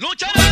Mucha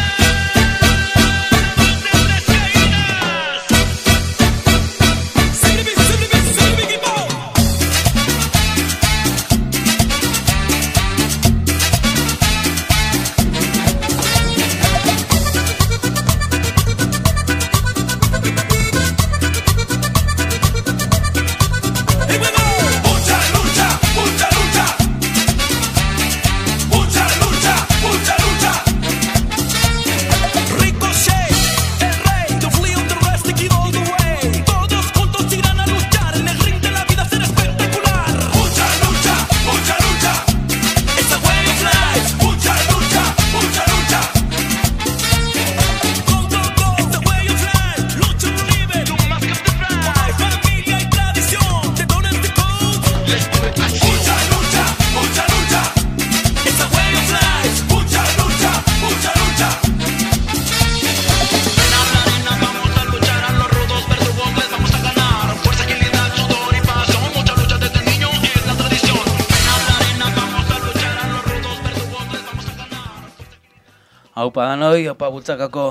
Danoi, haupa bultzakako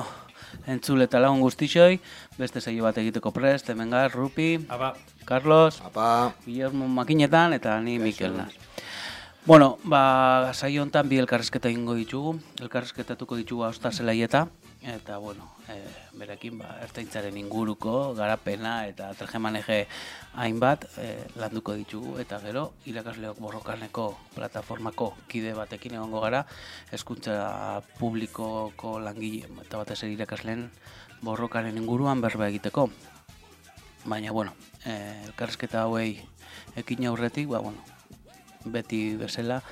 entzule eta lagun guztixoi, beste saio bat egiteko prest, hemen gar, Rupi, Apa, Carlos, Apa, Guillermo Makinetan eta ni Mikel naz. Bueno, ba, saio hontan bi elkarrezketa egingo ditugu, elkarrezketatuko ditugu austa zelaieta, eta bueno, e, berekin ba, ertaintzaren inguruko, garapena eta trajemaneje hainbat e, landuko ditugu, eta gero, irakasleok borrokaneko plataformako kide batekin egongo gara, hezkuntza publikoko langile eta batez ere irakasleen borrokaren inguruan berba egiteko. Baina, bueno, eh, elkarrezketa hauei ekin aurretik, ba, bueno, beti bezala,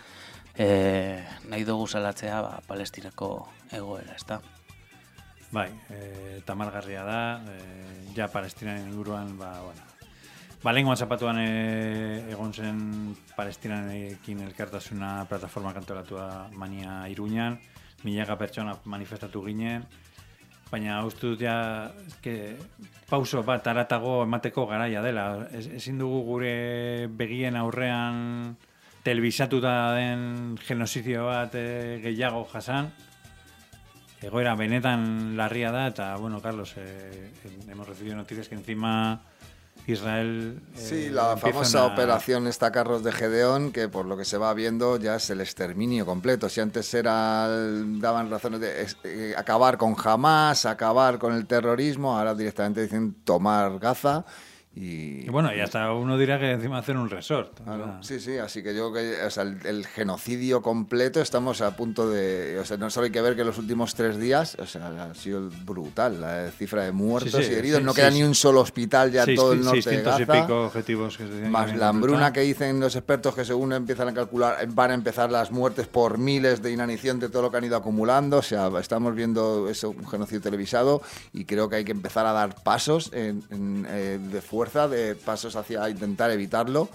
eh, nahi dugu salatzea ba, palestinako egoera, ezta? Bai, e, tamargarria da, e, ja palestinaren inguruan, ba, bueno, ba, lenguan zapatuan e, egon zen palestinanekin elkartasuna plataforma kantolatua mania iruñan, milaka pertsona manifestatu ginen, baina uste dut ja, eske, pauso bat aratago emateko garaia dela. Ez, ezin dugu gure begien aurrean telebisatuta den genozidio bat e, gehiago jasan, egoera benetan larria da eta bueno Carlos eh, hemos recibido noticias que encima Israel eh, sí, la famosa una- operación esta Carros de Gedeón, que por lo que se va viendo ya es el exterminio completo. Si antes era daban razones de es- eh, acabar con Hamas, acabar con el terrorismo, ahora directamente dicen tomar Gaza y... bueno y hasta uno dirá que encima hacer un resort sea, sí, sí, así que yo creo que o sea, el, el genocidio completo estamos a punto de... O sea, no solo hay que ver que los últimos tres días, o sea, ha sido brutal la cifra de muertos Sí, sí, y heridos. sí, no queda ni un solo hospital ya todo el norte de 600 y Gaza. pico objetivos que se Más la hambruna que dicen los expertos que según empiezan a calcular van a empezar las muertes por miles de inanición de todo lo que han ido acumulando. O sea, estamos viendo eso, un genocidio televisado y creo que hay que empezar a dar pasos en- en, eh, de fuerza, de pasos hacia intentar evitarlo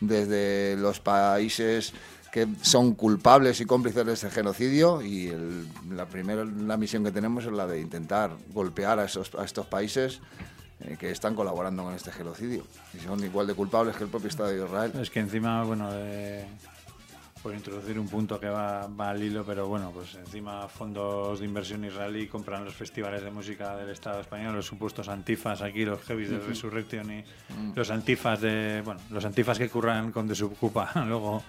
desde los países que son culpables y cómplices de ese genocidio y la primera la misión que tenemos es la de intentar golpear a, esos, a estos países eh, que están colaborando con este genocidio y son igual de culpables que el propio Estado de Israel. Es que encima, bueno, eh, por introducir un punto que va, va al hilo, pero bueno, pues encima fondos de inversión israelí compran los festivales de música del Estado español, los supuestos antifas aquí, los heavies de Resurrection y los antifas de, bueno, los antifas que curran con Desocupa. Luego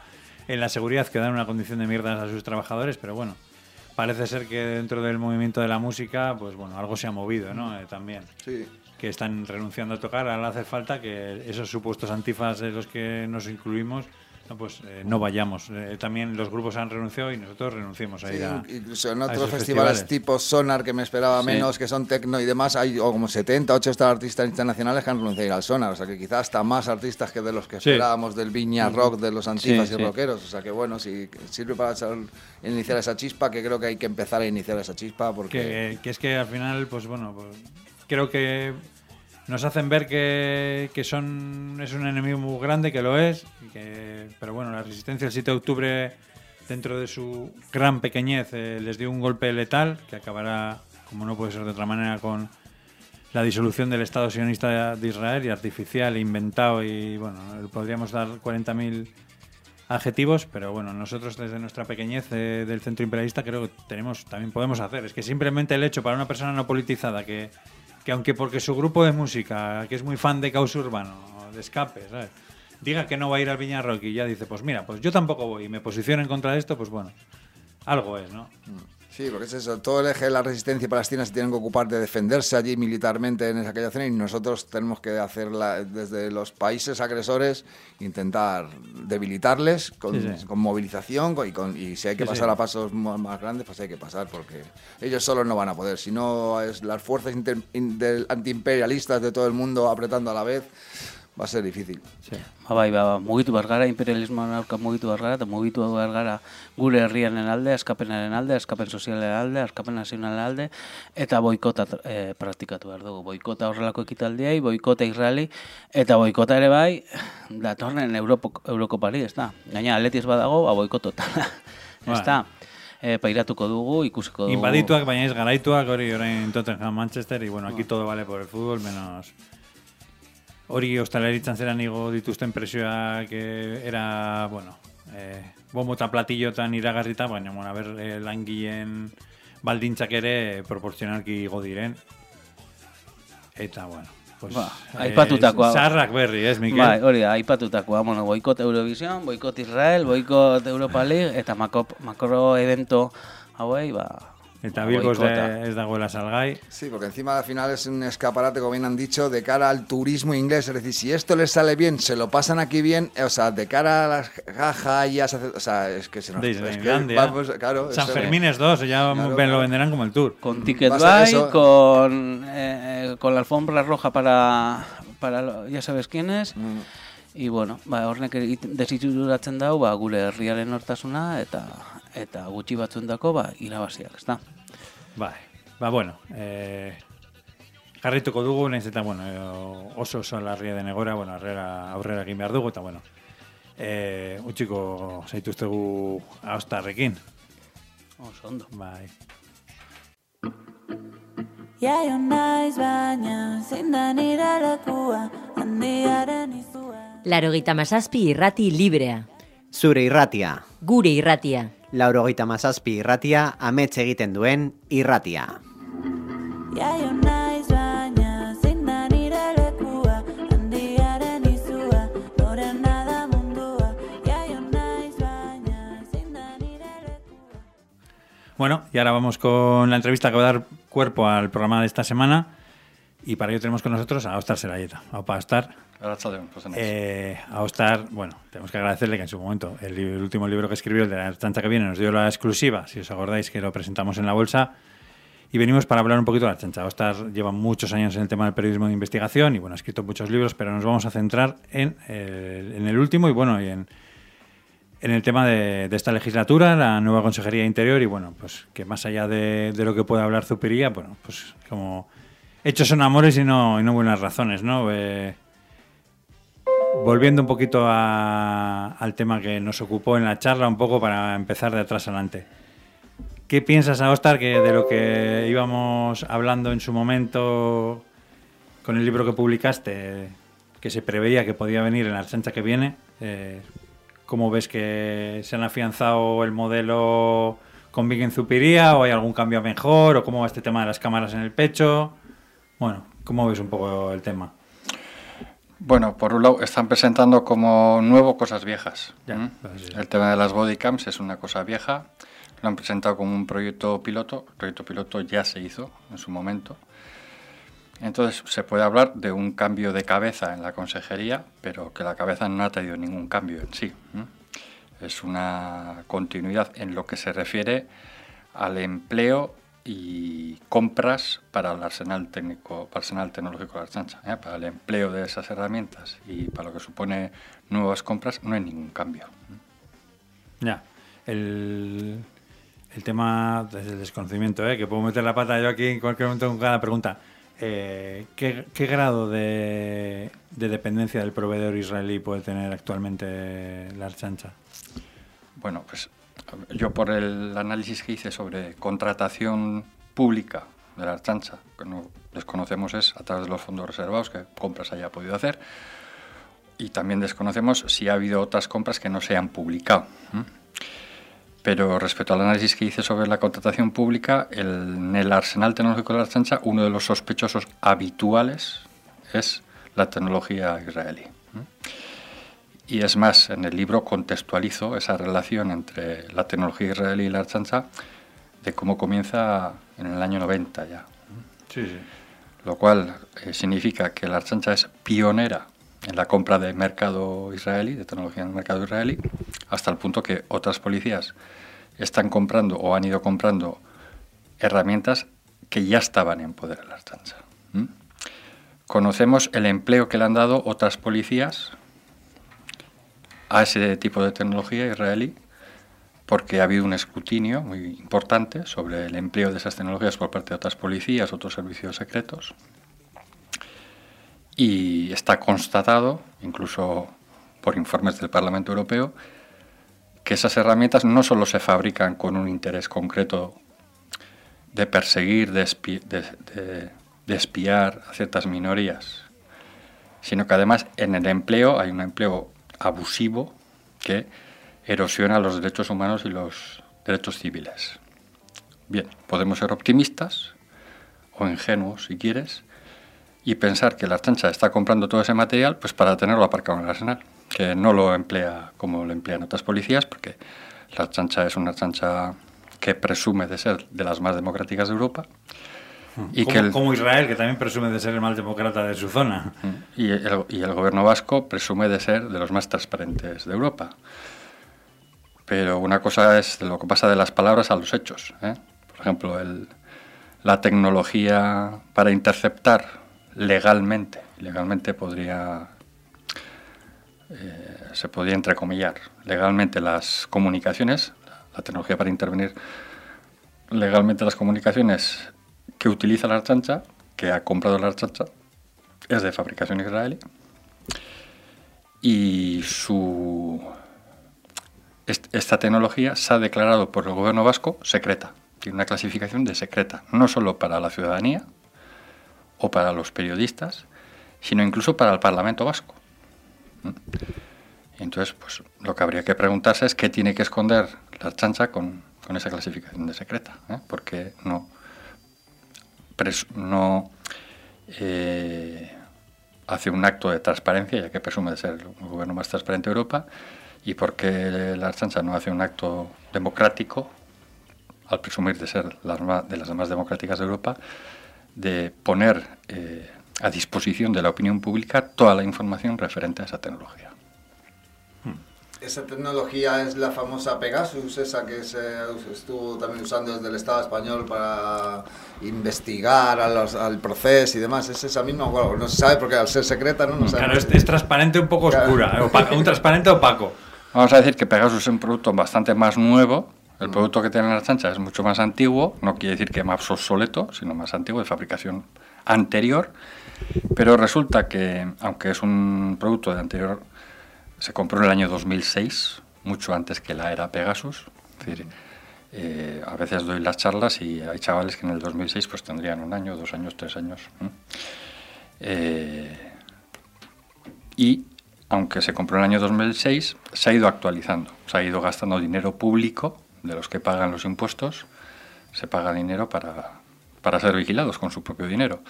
en la seguridad que dan una condición de mierda a sus trabajadores, pero bueno, parece ser que dentro del movimiento de la música, pues bueno, algo se ha movido, ¿no? Eh, también. Sí, que están renunciando a tocar, ahora hace falta que esos supuestos antifas de los que nos incluimos, no, pues eh, no vayamos. Eh, también los grupos han renunciado y nosotros renunciamos a Sí, ir a incluso en otros esos festivales, tipo Sonar, que me esperaba Sí. menos, que son tecno y demás, hay o como 70, 80 artistas internacionales que han renunciado a ir al Sonar. O sea que quizás hasta más artistas que de los que Sí. esperábamos del Viña Rock, de los antifas y rockeros. O sea que bueno, si sirve para iniciar esa chispa, que creo que hay que empezar a iniciar esa chispa porque... que, que es que al final, pues bueno, pues, creo que nos hacen ver que, son es un enemigo muy grande, que lo es, que, pero bueno, la resistencia el 7 de octubre, dentro de su gran pequeñez, eh, les dio un golpe letal que acabará, como no puede ser de otra manera, con la disolución del Estado sionista de Israel y artificial, inventado y bueno, podríamos dar 40.000 adjetivos, pero bueno, nosotros desde nuestra pequeñez eh, del centro imperialista creo que tenemos, también podemos hacer. Es que simplemente el hecho para una persona no politizada que, que aunque porque su grupo de música, que es muy fan de caos urbano, de escape, ¿sabes? diga que no va a ir al Viña Rock y ya dice, pues mira, pues yo tampoco voy y me posiciono en contra de esto, pues bueno, algo es, ¿no? Sí, porque es eso, todo el eje de la resistencia palestina se tienen que ocupar de defenderse allí militarmente en esa aquella zona y nosotros tenemos que hacerla desde los países agresores, intentar debilitarles con, Sí, sí. con movilización y, con- y si hay que Sí, pasar a pasos más grandes, pues hay que pasar porque ellos solos no van a poder. Si no, es las fuerzas inter- in- antiimperialistas de todo el mundo apretando a la vez, va a ser difícil. Sí. Ba, bai, ba, mugitu behar gara, imperialismoan aurka mugitu behar gara, eta mugitu behar gara gure herriaren alde, askapenaren alde, askapen sozialen alde, askapen nazionalen alde, eta boikota e, praktikatu behar dugu. Boikota horrelako ekitaldiei, boikota Israeli, eta boikota ere bai, datorren Europo, Eurokopari, ez da. Gaina, atletiz badago, ba, boikotota. ez Bai. da. E, pairatuko dugu, ikusiko dugu. Invadituak, baina ez garaituak, hori orain Tottenham, Manchester, y bueno, aquí todo vale por el fútbol, menos... Hori ostaleritzan zeran igo dituzten presioak eh, era, bueno, eh, bombo eta platillotan iragarrita, baina, bueno, ber, eh, langileen baldintzak ere proporzionalki igo diren. Eta, bueno, pues... Ba, aipatutakoa. Zarrak berri, ez, Mikel? Bai, hori da, aipatutakoa, bueno, boikot Eurovision, boikot Israel, boikot Europa League, eta makop, makro evento hauei, ba... Eta Bilbos de, ez dagoela salgai. Sí, porque encima al final es un escaparate, como bien han dicho, de cara al turismo inglés. Es decir, si esto les sale bien, se lo pasan aquí bien, eh, o sea, de cara a las jajas, o sea, es que se nos... De es que vamos, claro, San Fermín es dos, ya Claro, lo venderán como el tour. Con Ticketbuy, ser eso. con, eh, con la alfombra roja para, para lo- ya sabes quién es, Mm. y bueno, ba, hornek desitxuratzen dau, ba, gure herriaren hortasuna, eta eta gutxi batzuendako, ba, irabaziak, ezta? Bai, ba, bueno, eh, jarrituko dugu, nahiz eta, bueno, eh, oso oso larria den egora, bueno, aurrera, aurrera egin behar dugu, eta, bueno, eh, utxiko zaituztegu austarrekin. Oso ondo. Bai. Jaio naiz baina, zein da nire lekua, handiaren izua. Larogeita mazazpi irrati librea. Zure irratia. Gure irratia. Laurogeita mazazpi irratia, amets egiten duen irratia. Bueno, y ahora vamos con la entrevista que va a dar cuerpo al programa de esta semana. Y para ello tenemos con nosotros a Ostar Serayeta. Aupa, Ostar. Eh, a Ostar, bueno, tenemos que agradecerle que en su momento el, el último libro que escribió, el de la chancha que viene, nos dio la exclusiva, si os acordáis que lo presentamos en la bolsa. Y venimos para hablar un poquito de la chancha. Ostar lleva muchos años en el tema del periodismo de investigación y bueno, ha escrito muchos libros, pero nos vamos a centrar en, eh, en el último y bueno, y en, en el tema de, de esta legislatura, la nueva Consejería de Interior y bueno, pues que más allá de, de lo que pueda hablar Zupiría, bueno, pues como hechos son amores y no, y no buenas razones, ¿no? Eh, volviendo un poquito al tema que nos ocupó en la charla, un poco para empezar de atrás adelante. ¿Qué piensas, Ostar, que de lo que íbamos hablando en su momento con el libro que publicaste, que se preveía que podía venir en la chancha que viene? eh, ¿Cómo ves que se han afianzado el modelo con Big en Zupiría o hay algún cambio mejor? ¿O cómo va este tema de las cámaras en el pecho? Bueno, ¿cómo ves un poco el tema? Bueno, por un lado están presentando como nuevo cosas viejas. Ya, ¿m? sí. El tema de las bodycams es una cosa vieja. Lo han presentado como un proyecto piloto. El proyecto piloto ya se hizo en su momento. Entonces se puede hablar de un cambio de cabeza en la consejería, pero que la cabeza no ha tenido ningún cambio en sí. Es una continuidad en lo que se refiere al empleo y compras para el arsenal técnico, para el arsenal tecnológico de la Archancha, ¿eh? para el empleo de esas herramientas y para lo que supone nuevas compras, no hay ningún cambio. Ya, el, el tema desde el desconocimiento, ¿eh? que puedo meter la pata yo aquí en cualquier momento con cada pregunta. Eh, ¿qué, qué grado de, de dependencia del proveedor israelí puede tener actualmente la Archancha? Bueno, pues yo por el análisis que hice sobre contratación pública de la Archancha, que no desconocemos es a través de los fondos reservados que compras haya podido hacer, y también desconocemos si ha habido otras compras que no se han publicado. Pero respecto al análisis que hice sobre la contratación pública, el- en el arsenal tecnológico de la Archancha, uno de los sospechosos habituales es la tecnología israelí. Y es más, en el libro contextualizo esa relación entre la tecnología israelí y la Archancha de cómo comienza en el año 90 ya. Sí, sí. Lo cual eh, significa que la Archancha es pionera en la compra de mercado israelí, de tecnología en el mercado israelí, hasta el punto que otras policías están comprando o han ido comprando herramientas que ya estaban en poder de la Archancha. ¿m? Conocemos el empleo que le han dado otras policías a ese tipo de tecnología israelí porque ha habido un escrutinio muy importante sobre el empleo de esas tecnologías por parte de otras policías, otros servicios secretos. Y está constatado, incluso por informes del Parlamento Europeo, que esas herramientas no solo se fabrican con un interés concreto de perseguir, de, de espiar a ciertas minorías, sino que además en el empleo hay un empleo abusivo que erosiona los derechos humanos y los derechos civiles. Bien, podemos ser optimistas o ingenuos si quieres y pensar que la Archancha está comprando todo ese material pues para tenerlo aparcado en el arsenal, que no lo emplea como lo emplean otras policías, porque la Archancha es una Archancha que presume de ser de las más democráticas de Europa y como, que el, como Israel, que también presume de ser el más demócrata de su zona. y el, y el gobierno vasco presume de ser de los más transparentes de Europa. Pero una cosa es lo que pasa de las palabras a los hechos. ¿eh? Por ejemplo, el- la tecnología para interceptar legalmente, legalmente podría, eh, se podría entrecomillar, legalmente las comunicaciones, la tecnología para intervenir legalmente las comunicaciones que utiliza la Archancha, que ha comprado la Archancha, es de fabricación israelí y su est- esta tecnología se ha declarado por el gobierno vasco secreta. Tiene una clasificación de secreta, no solo para la ciudadanía o para los periodistas, sino incluso para el Parlamento vasco. ¿Mm? Entonces, pues lo que habría que preguntarse es qué tiene que esconder la chancha con, con esa clasificación de secreta, ¿eh? porque no, no eh, hace un acto de transparencia, ya que presume de ser el gobierno más transparente de Europa, y porque la Archancha no hace un acto democrático, al presumir de ser más- de las más democráticas de Europa, de poner eh, a disposición de la opinión pública toda la información referente a esa tecnología. Esa tecnología es la famosa Pegasus, esa que se estuvo también usando desde el Estado español para investigar a los- al proceso y demás. Es esa misma, bueno, no se sabe porque al ser secreta no, no Claro, es, es transparente un poco oscura, eh, opa- un transparente opaco. Vamos a decir que Pegasus es un producto bastante más nuevo. El producto que tiene la chancha es mucho más antiguo, no quiere decir que más obsoleto, sino más antiguo, de fabricación anterior. Pero resulta que, aunque es un producto de anterior, se compró en el año 2006, mucho antes que la era Pegasus. Eh, a veces doy las charlas y hay chavales que en el 2006 pues tendrían un año, dos años, tres años. ¿eh? Y aunque se compró en el año 2006, se ha ido actualizando, se ha ido gastando dinero público de los que pagan los impuestos, se paga dinero para, para ser vigilados con su propio dinero.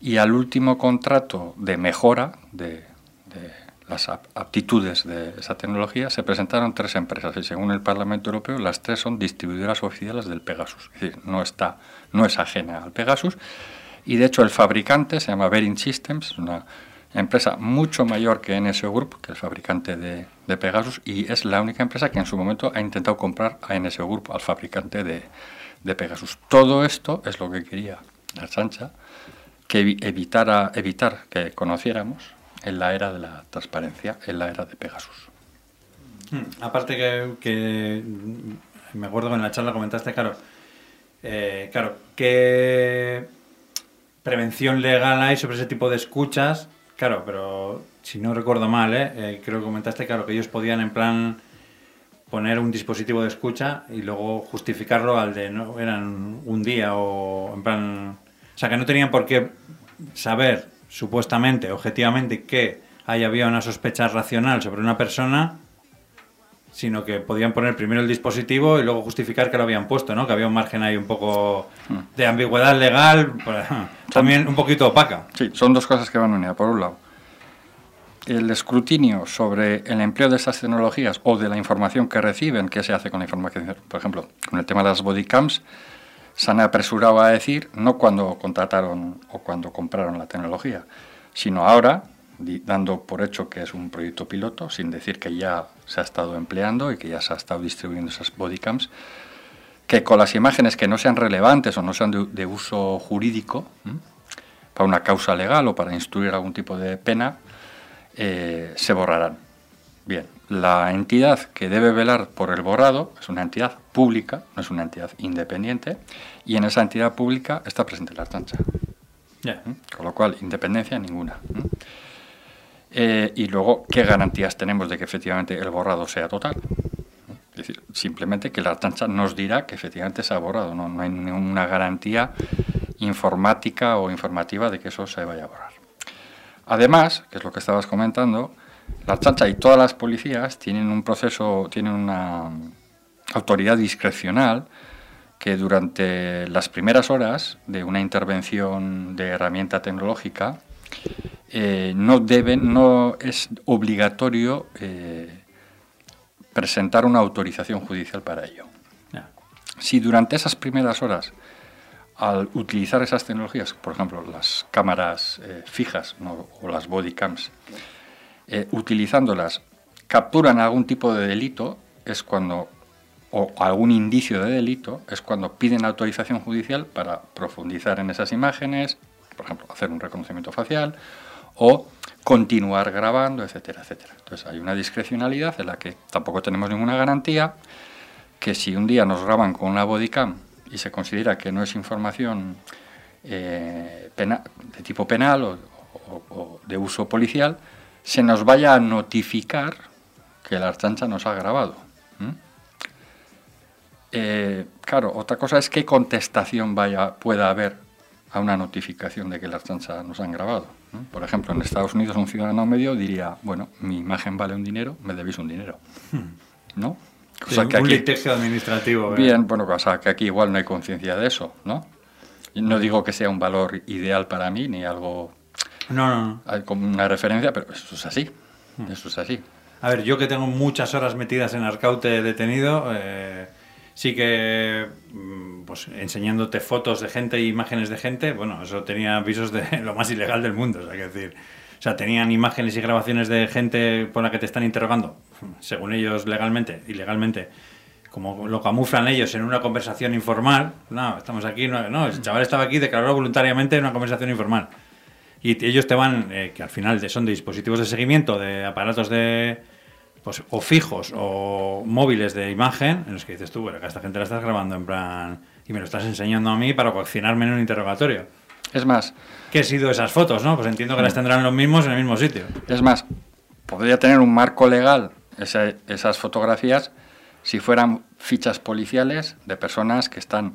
Y al último contrato de mejora de las ap- aptitudes de esa tecnología se presentaron tres empresas y según el Parlamento Europeo las tres son distribuidoras oficiales del Pegasus, es decir, no, está, no es ajena al Pegasus y de hecho el fabricante se llama Bering Systems, una empresa mucho mayor que NSO Group, que es el fabricante de, Pegasus, y es la única empresa que en su momento ha intentado comprar a NSO Group, al fabricante de, de Pegasus. Todo esto es lo que quería la chancha, que evi- evitara, evitar que conociéramos en la era de la transparencia, en la era de Pegasus. Hmm, Aparte que, que, me acuerdo que en la charla comentaste, claro, eh, claro, qué prevención legal hay sobre ese tipo de escuchas, claro, pero si no recuerdo mal, ¿eh? Eh, creo que comentaste, claro, que ellos podían en plan poner un dispositivo de escucha y luego justificarlo al de no eran un día o en plan, o sea, que no tenían por qué saber supuestamente, objetivamente, que ahí había una sospecha racional sobre una persona, sino que podían poner primero el dispositivo y luego justificar que lo habían puesto, ¿no? Que había un margen ahí un poco de ambigüedad legal, pues, también un poquito opaca. Sí, son dos cosas que van unidas. Por un lado, el escrutinio sobre el empleo de estas tecnologías o de la información que reciben, qué se hace con la información, por ejemplo, con el tema de las bodycams, se han apresurado a decir, no cuando contrataron o cuando compraron la tecnología, sino ahora, dando por hecho que es un proyecto piloto, sin decir que ya se ha estado empleando y que ya se ha estado distribuyendo esas bodycams, que con las imágenes que no sean relevantes o no sean de, uso jurídico, para una causa legal o para instruir algún tipo de pena, eh, se borrarán. Bien, la entidad que debe velar por el borrado es una entidad pública, no es una entidad independiente, y en esa entidad pública está presente la Archancha. Ya. ¿m? Con lo cual, independencia ninguna. ¿m? Eh, y luego, ¿qué garantías tenemos de que efectivamente el borrado sea total? Es decir, simplemente que la Archancha nos dirá que efectivamente se ha borrado. No, no hay ninguna garantía informática o informativa de que eso se vaya a borrar. Además, que es lo que estabas comentando, la Archancha y todas las policías tienen un proceso, tienen una autoridad discrecional que durante las primeras horas de una intervención de herramienta tecnológica eh, no deben, no es obligatorio eh, presentar una autorización judicial para ello. Si durante esas primeras horas, al utilizar esas tecnologías, por ejemplo, las cámaras eh, fijas ¿no? o las bodycams, eh, utilizándolas, capturan algún tipo de delito, es cuando, o algún indicio de delito, es cuando piden autorización judicial para profundizar en esas imágenes, por ejemplo, hacer un reconocimiento facial o continuar grabando, etcétera, etcétera. Entonces hay una discrecionalidad en la que tampoco tenemos ninguna garantía que si un día nos graban con una bodycam y se considera que no es información eh, de tipo penal o de uso policial, se nos vaya a notificar que la archancha nos ha grabado. Eh, claro, otra cosa es qué contestación vaya, pueda haber a una notificación de que la archancha nos han grabado. Por ejemplo, en Estados Unidos un ciudadano medio diría, bueno, mi imagen vale un dinero, me debéis un dinero. ¿No? Sí, un litigio administrativo. ¿eh? Bien, bueno, o sea, que aquí igual no hay conciencia de eso, ¿no? No digo que sea un valor ideal para mí, ni algo No, no, no. hay como una referencia, pero eso es así. Hmm. Eso es así. A ver, yo que tengo muchas horas metidas en Arcaute detenido, eh, sí que mm, pues enseñándote fotos de gente e imágenes de gente, bueno, eso tenía avisos de lo más ilegal del mundo, o sea, que decir, o sea, tenían imágenes y grabaciones de gente por la que te están interrogando, según ellos legalmente, ilegalmente, como lo camuflan ellos en una conversación informal, no, estamos aquí, no, no, el chaval estaba aquí, declaró voluntariamente en una conversación informal. Y ellos te van, eh, que al final son de dispositivos de seguimiento, de aparatos de, pues, o fijos o móviles de imagen, en los que dices tú, bueno, que a esta gente la estás grabando en plan, y me lo estás enseñando a mí para coaccionarme en un interrogatorio. Es más, ¿Qué ha sido esas fotos, no? Pues entiendo que las tendrán los mismos en el mismo sitio. es más, podría tener un marco legal esa- esas fotografías si fueran fichas policiales de personas que están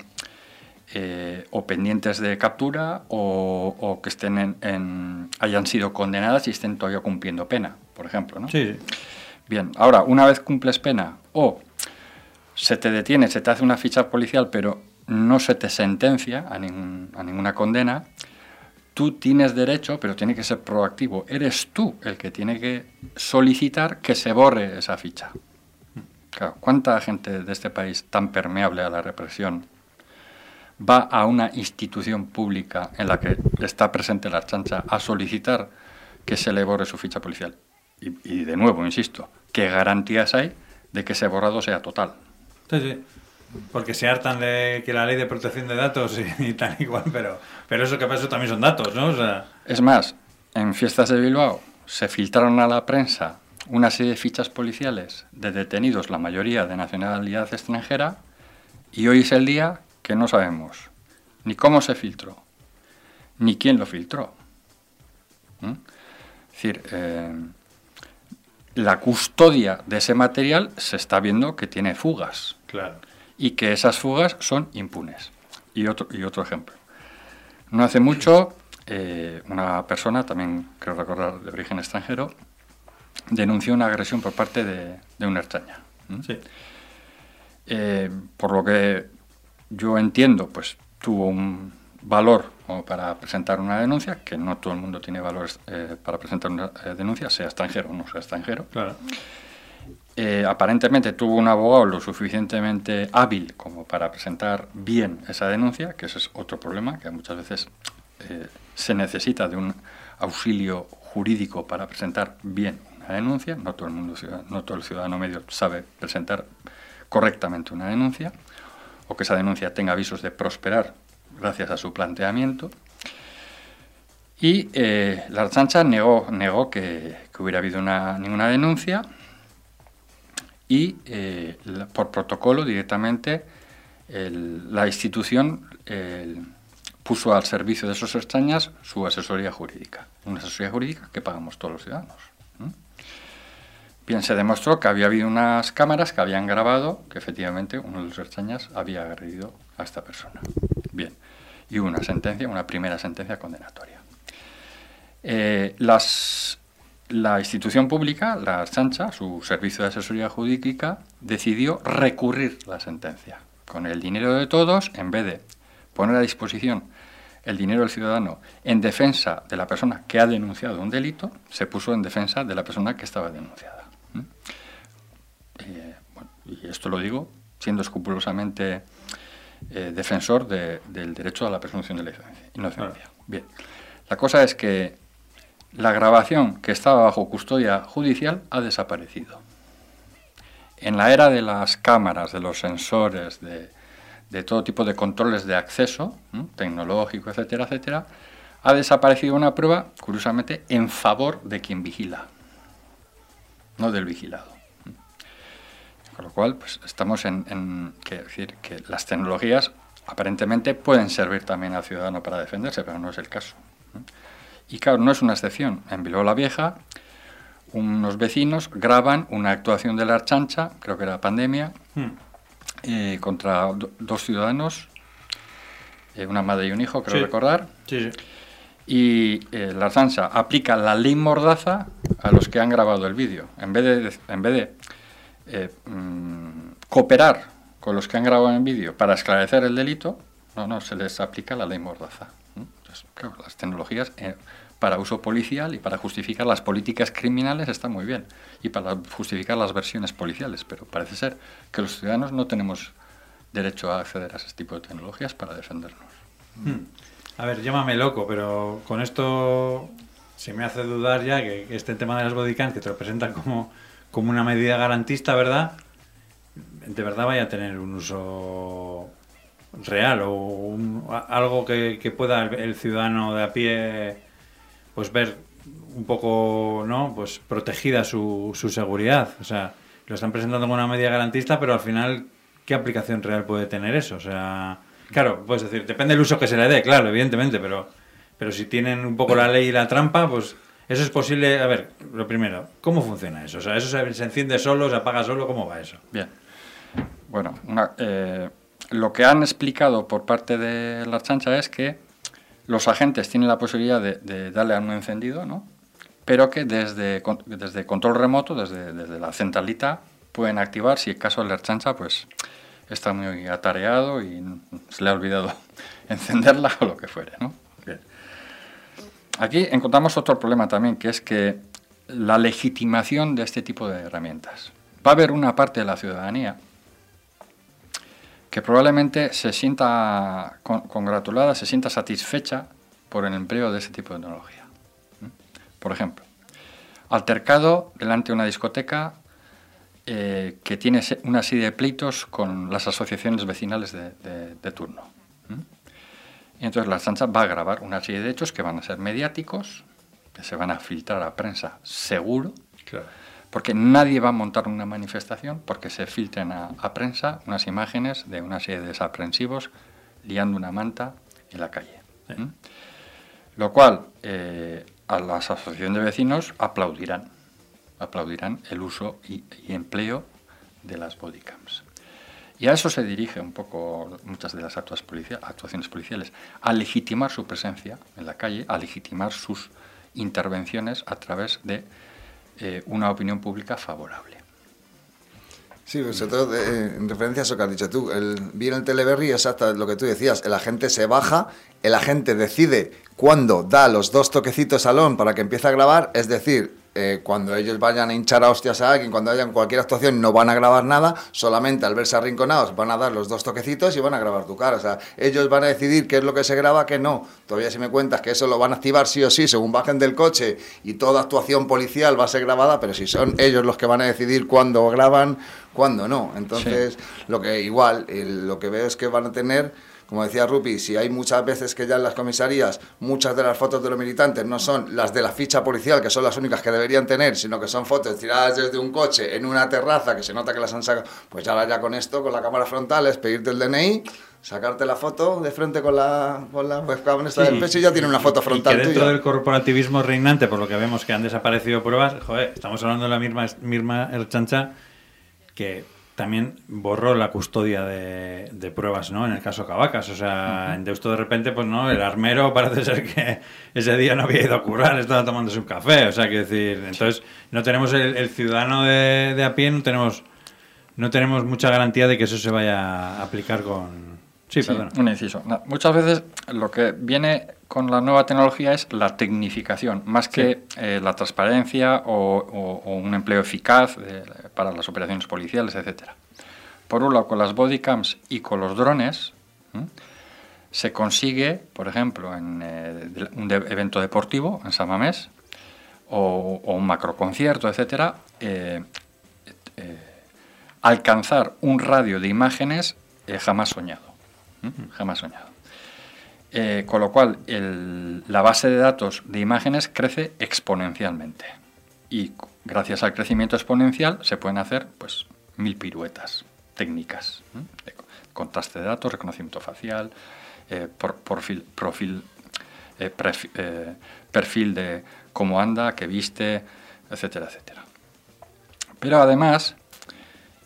eh, o pendientes de captura o, o que estén en, en- hayan sido condenadas y estén todavía cumpliendo pena, por ejemplo. ¿no? Sí, sí. Bien, ahora, una vez cumples pena o se te detiene, se te hace una ficha policial, pero no se te sentencia a, ningún- a ninguna condena, tú tienes derecho, pero tiene que ser proactivo. Eres tú el que tiene que solicitar que se borre esa ficha. Claro, ¿cuánta gente de este país tan permeable a la represión va a una institución pública en la que está presente la chancha a solicitar que se le borre su ficha policial? Y, y de nuevo, insisto, ¿qué garantías hay de que ese borrado sea total? Sí, sí. Porque se hartan de que la ley de protección de datos y, y tal igual, pero, pero eso que pasa también son datos, ¿no? O sea, Es más, en fiestas de Bilbao se filtraron a la prensa una serie de fichas policiales de detenidos, la mayoría de nacionalidad extranjera, y hoy es el día que no sabemos ni cómo se filtró, ni quién lo filtró. ¿Mm? Es decir, eh, la custodia de ese material se está viendo que tiene fugas claro. y que esas fugas son impunes. Y otro, y otro ejemplo. No hace mucho eh, una persona, también creo recordar de origen extranjero, denunció una agresión por parte de, de una erchaña. ¿m? Sí. Eh, por lo que yo entiendo, pues tuvo un valor como para presentar una denuncia, que no todo el mundo tiene valores eh, para presentar una eh, denuncia, sea extranjero o no sea extranjero. Claro. Eh, aparentemente tuvo un abogado lo suficientemente hábil como para presentar bien esa denuncia, que ese es otro problema, que muchas veces se necesita de un auxilio jurídico para presentar bien una denuncia. No todo el mundo, no todo el ciudadano medio sabe presentar correctamente una denuncia, o que esa denuncia tenga avisos de prosperar gracias a su planteamiento. Y eh, la Archancha negó, negó que, hubiera habido una, ninguna denuncia y eh, por protocolo directamente la institución puso al servicio de esos extrañas su asesoría jurídica, una asesoría jurídica que pagamos todos los ciudadanos. Bien, se demostró que había habido unas cámaras que habían grabado que efectivamente uno de los extrañas había agredido a esta persona. Bien, y una sentencia, una primera sentencia condenatoria. Eh, las, la institución pública, la Archancha, su servicio de asesoría jurídica, decidió recurrir la sentencia. Con el dinero de todos, en vez de poner a disposición el dinero del ciudadano en defensa de la persona que ha denunciado un delito, se puso en defensa de la persona que estaba denunciada. Eh, bueno, y esto lo digo siendo escrupulosamente eh, defensor de- del derecho a la presunción de la inocencia-. Bien, la cosa es que la grabación que estaba bajo custodia judicial ha desaparecido. En la era de las cámaras, de los sensores, de, de todo tipo de controles de acceso, tecnológico, etcétera, etcétera, ha desaparecido una prueba, curiosamente, en favor de quien vigila, no del vigilado. Con lo cual, pues, estamos en, en que decir que las tecnologías aparentemente pueden servir también al ciudadano para defenderse, pero no es el caso. Y claro, no es una excepción. En Bilbao la Vieja, unos vecinos graban una actuación de la Archancha, creo que era pandemia, Hmm. eh, contra do- dos ciudadanos, eh, una madre y un hijo, creo Sí. recordar. Sí, sí. Y eh, la Archancha aplica la ley Mordaza a los que han grabado el vídeo. En vez de, en vez de eh, mm, cooperar con los que han grabado el vídeo para esclarecer el delito, no, no, se les aplica la ley Mordaza. las tecnologías eh, para uso policial y para justificar las políticas criminales están muy bien. Y para justificar las versiones policiales. Pero parece ser que los ciudadanos no tenemos derecho a acceder a ese tipo de tecnologías para defendernos. Hmm. A ver, llámame loco, pero con esto se me hace dudar ya que este tema de las bodycams, que te lo presentan como, como una medida garantista, ¿verdad? De verdad vaya a tener un uso real o algo que, que pueda el ciudadano de a pie pues ver un poco, ¿no? Pues protegida su, su seguridad. O sea, lo están presentando como una medida garantista, pero al final, ¿qué aplicación real puede tener eso? O sea, claro, puedes decir, depende del uso que se le dé, claro, evidentemente, pero, pero si tienen un poco la ley y la trampa, pues eso es posible. A ver, lo primero, ¿cómo funciona eso? O sea, ¿eso se, enciende solo, se apaga solo? ¿Cómo va eso? Bien. Bueno, eh, lo que han explicado por parte de la chancha es que los agentes tienen la posibilidad de, darle a un encendido, ¿no? pero que desde, desde control remoto, desde, desde la centralita, pueden activar si el caso de la chancha pues, está muy atareado y se le ha olvidado encenderla o lo que fuere. ¿no? Aquí encontramos otro problema también, que es que la legitimación de este tipo de herramientas. Va a haber una parte de la ciudadanía que probablemente se sienta con- congratulada, se sienta satisfecha por el empleo de ese tipo de tecnología. Por ejemplo, altercado delante de una discoteca eh, que tiene una serie de pleitos con las asociaciones vecinales de turno. Y entonces la chancha va a grabar una serie de hechos que van a ser mediáticos, que se van a filtrar a prensa seguro, Claro. porque nadie va a montar una manifestación porque se filtren a, a prensa unas imágenes de una serie de desaprensivos liando una manta en la calle. ¿Mm? Lo cual eh, a las asociaciones de vecinos aplaudirán, aplaudirán el uso y, y empleo de las bodycams. Y a eso se dirige un poco muchas de las actuaciones policiales, a legitimar su presencia en la calle, a legitimar sus intervenciones a través de eh, una opinión pública favorable. Sí, pues, sobre eh, en referencia a eso que has dicho tú. El, vi en el Teleberry exacto lo que tú decías. El agente se baja, el agente decide cuándo da los dos toquecitos al on para que empiece a grabar. Es decir, eh, cuando ellos vayan a hinchar a hostias a alguien, cuando hayan cualquier actuación, no van a grabar nada. Solamente al verse arrinconados van a dar los dos toquecitos y van a grabar tu cara. O sea, ellos van a decidir qué es lo que se graba, qué no. Todavía si me cuentas que eso lo van a activar sí o sí según bajen del coche y toda actuación policial va a ser grabada, pero si son ellos los que van a decidir cuándo graban, cuándo no. Entonces, lo que igual, el- lo que veo es que van a tener, como decía Rupi, si hay muchas veces que ya en las comisarías muchas de las fotos de los militantes no son las de la ficha policial, que son las únicas que deberían tener, sino que son fotos tiradas desde un coche en una terraza que se nota que las han sacado, pues ya, ya con esto, con la cámara frontal, es pedirte el DNI. Sacarte la foto de frente con la, con la webcam esta del pecho y ya tiene una foto Y frontal que dentro tuya. del corporativismo reinante, por lo que vemos que han desaparecido pruebas, joder, estamos hablando de la misma, misma Erchancha que también borró la custodia de, de pruebas, ¿no? En el caso Cavacas, o sea, en Deusto de repente, pues no, el armero parece ser que ese día no había ido a currar, estaba tomándose un café, o sea, quiero decir, entonces no tenemos el, el ciudadano de, de a pie, no tenemos, no tenemos mucha garantía de que eso se vaya a aplicar con... Sí, Sí, perdón. un inciso. Muchas veces lo que viene con la nueva tecnología es la tecnificación, más que eh, la transparencia o, o- o un empleo eficaz de- para las operaciones policiales, etcétera. Por un lado, con las bodycams y con los drones, se consigue, por ejemplo, en eh, un de- evento deportivo en San Mamés o, o un macroconcierto, etcétera, eh, eh, alcanzar un radio de imágenes eh, jamás soñado. ¿m? Jamás soñado. Eh, con lo cual, la base de datos de imágenes crece exponencialmente. Y gracias al crecimiento exponencial se pueden hacer pues, mil piruetas técnicas. contraste de datos, reconocimiento facial, eh, por- profil, eh, perfil de cómo anda, qué viste, etcétera, etcétera. Pero además,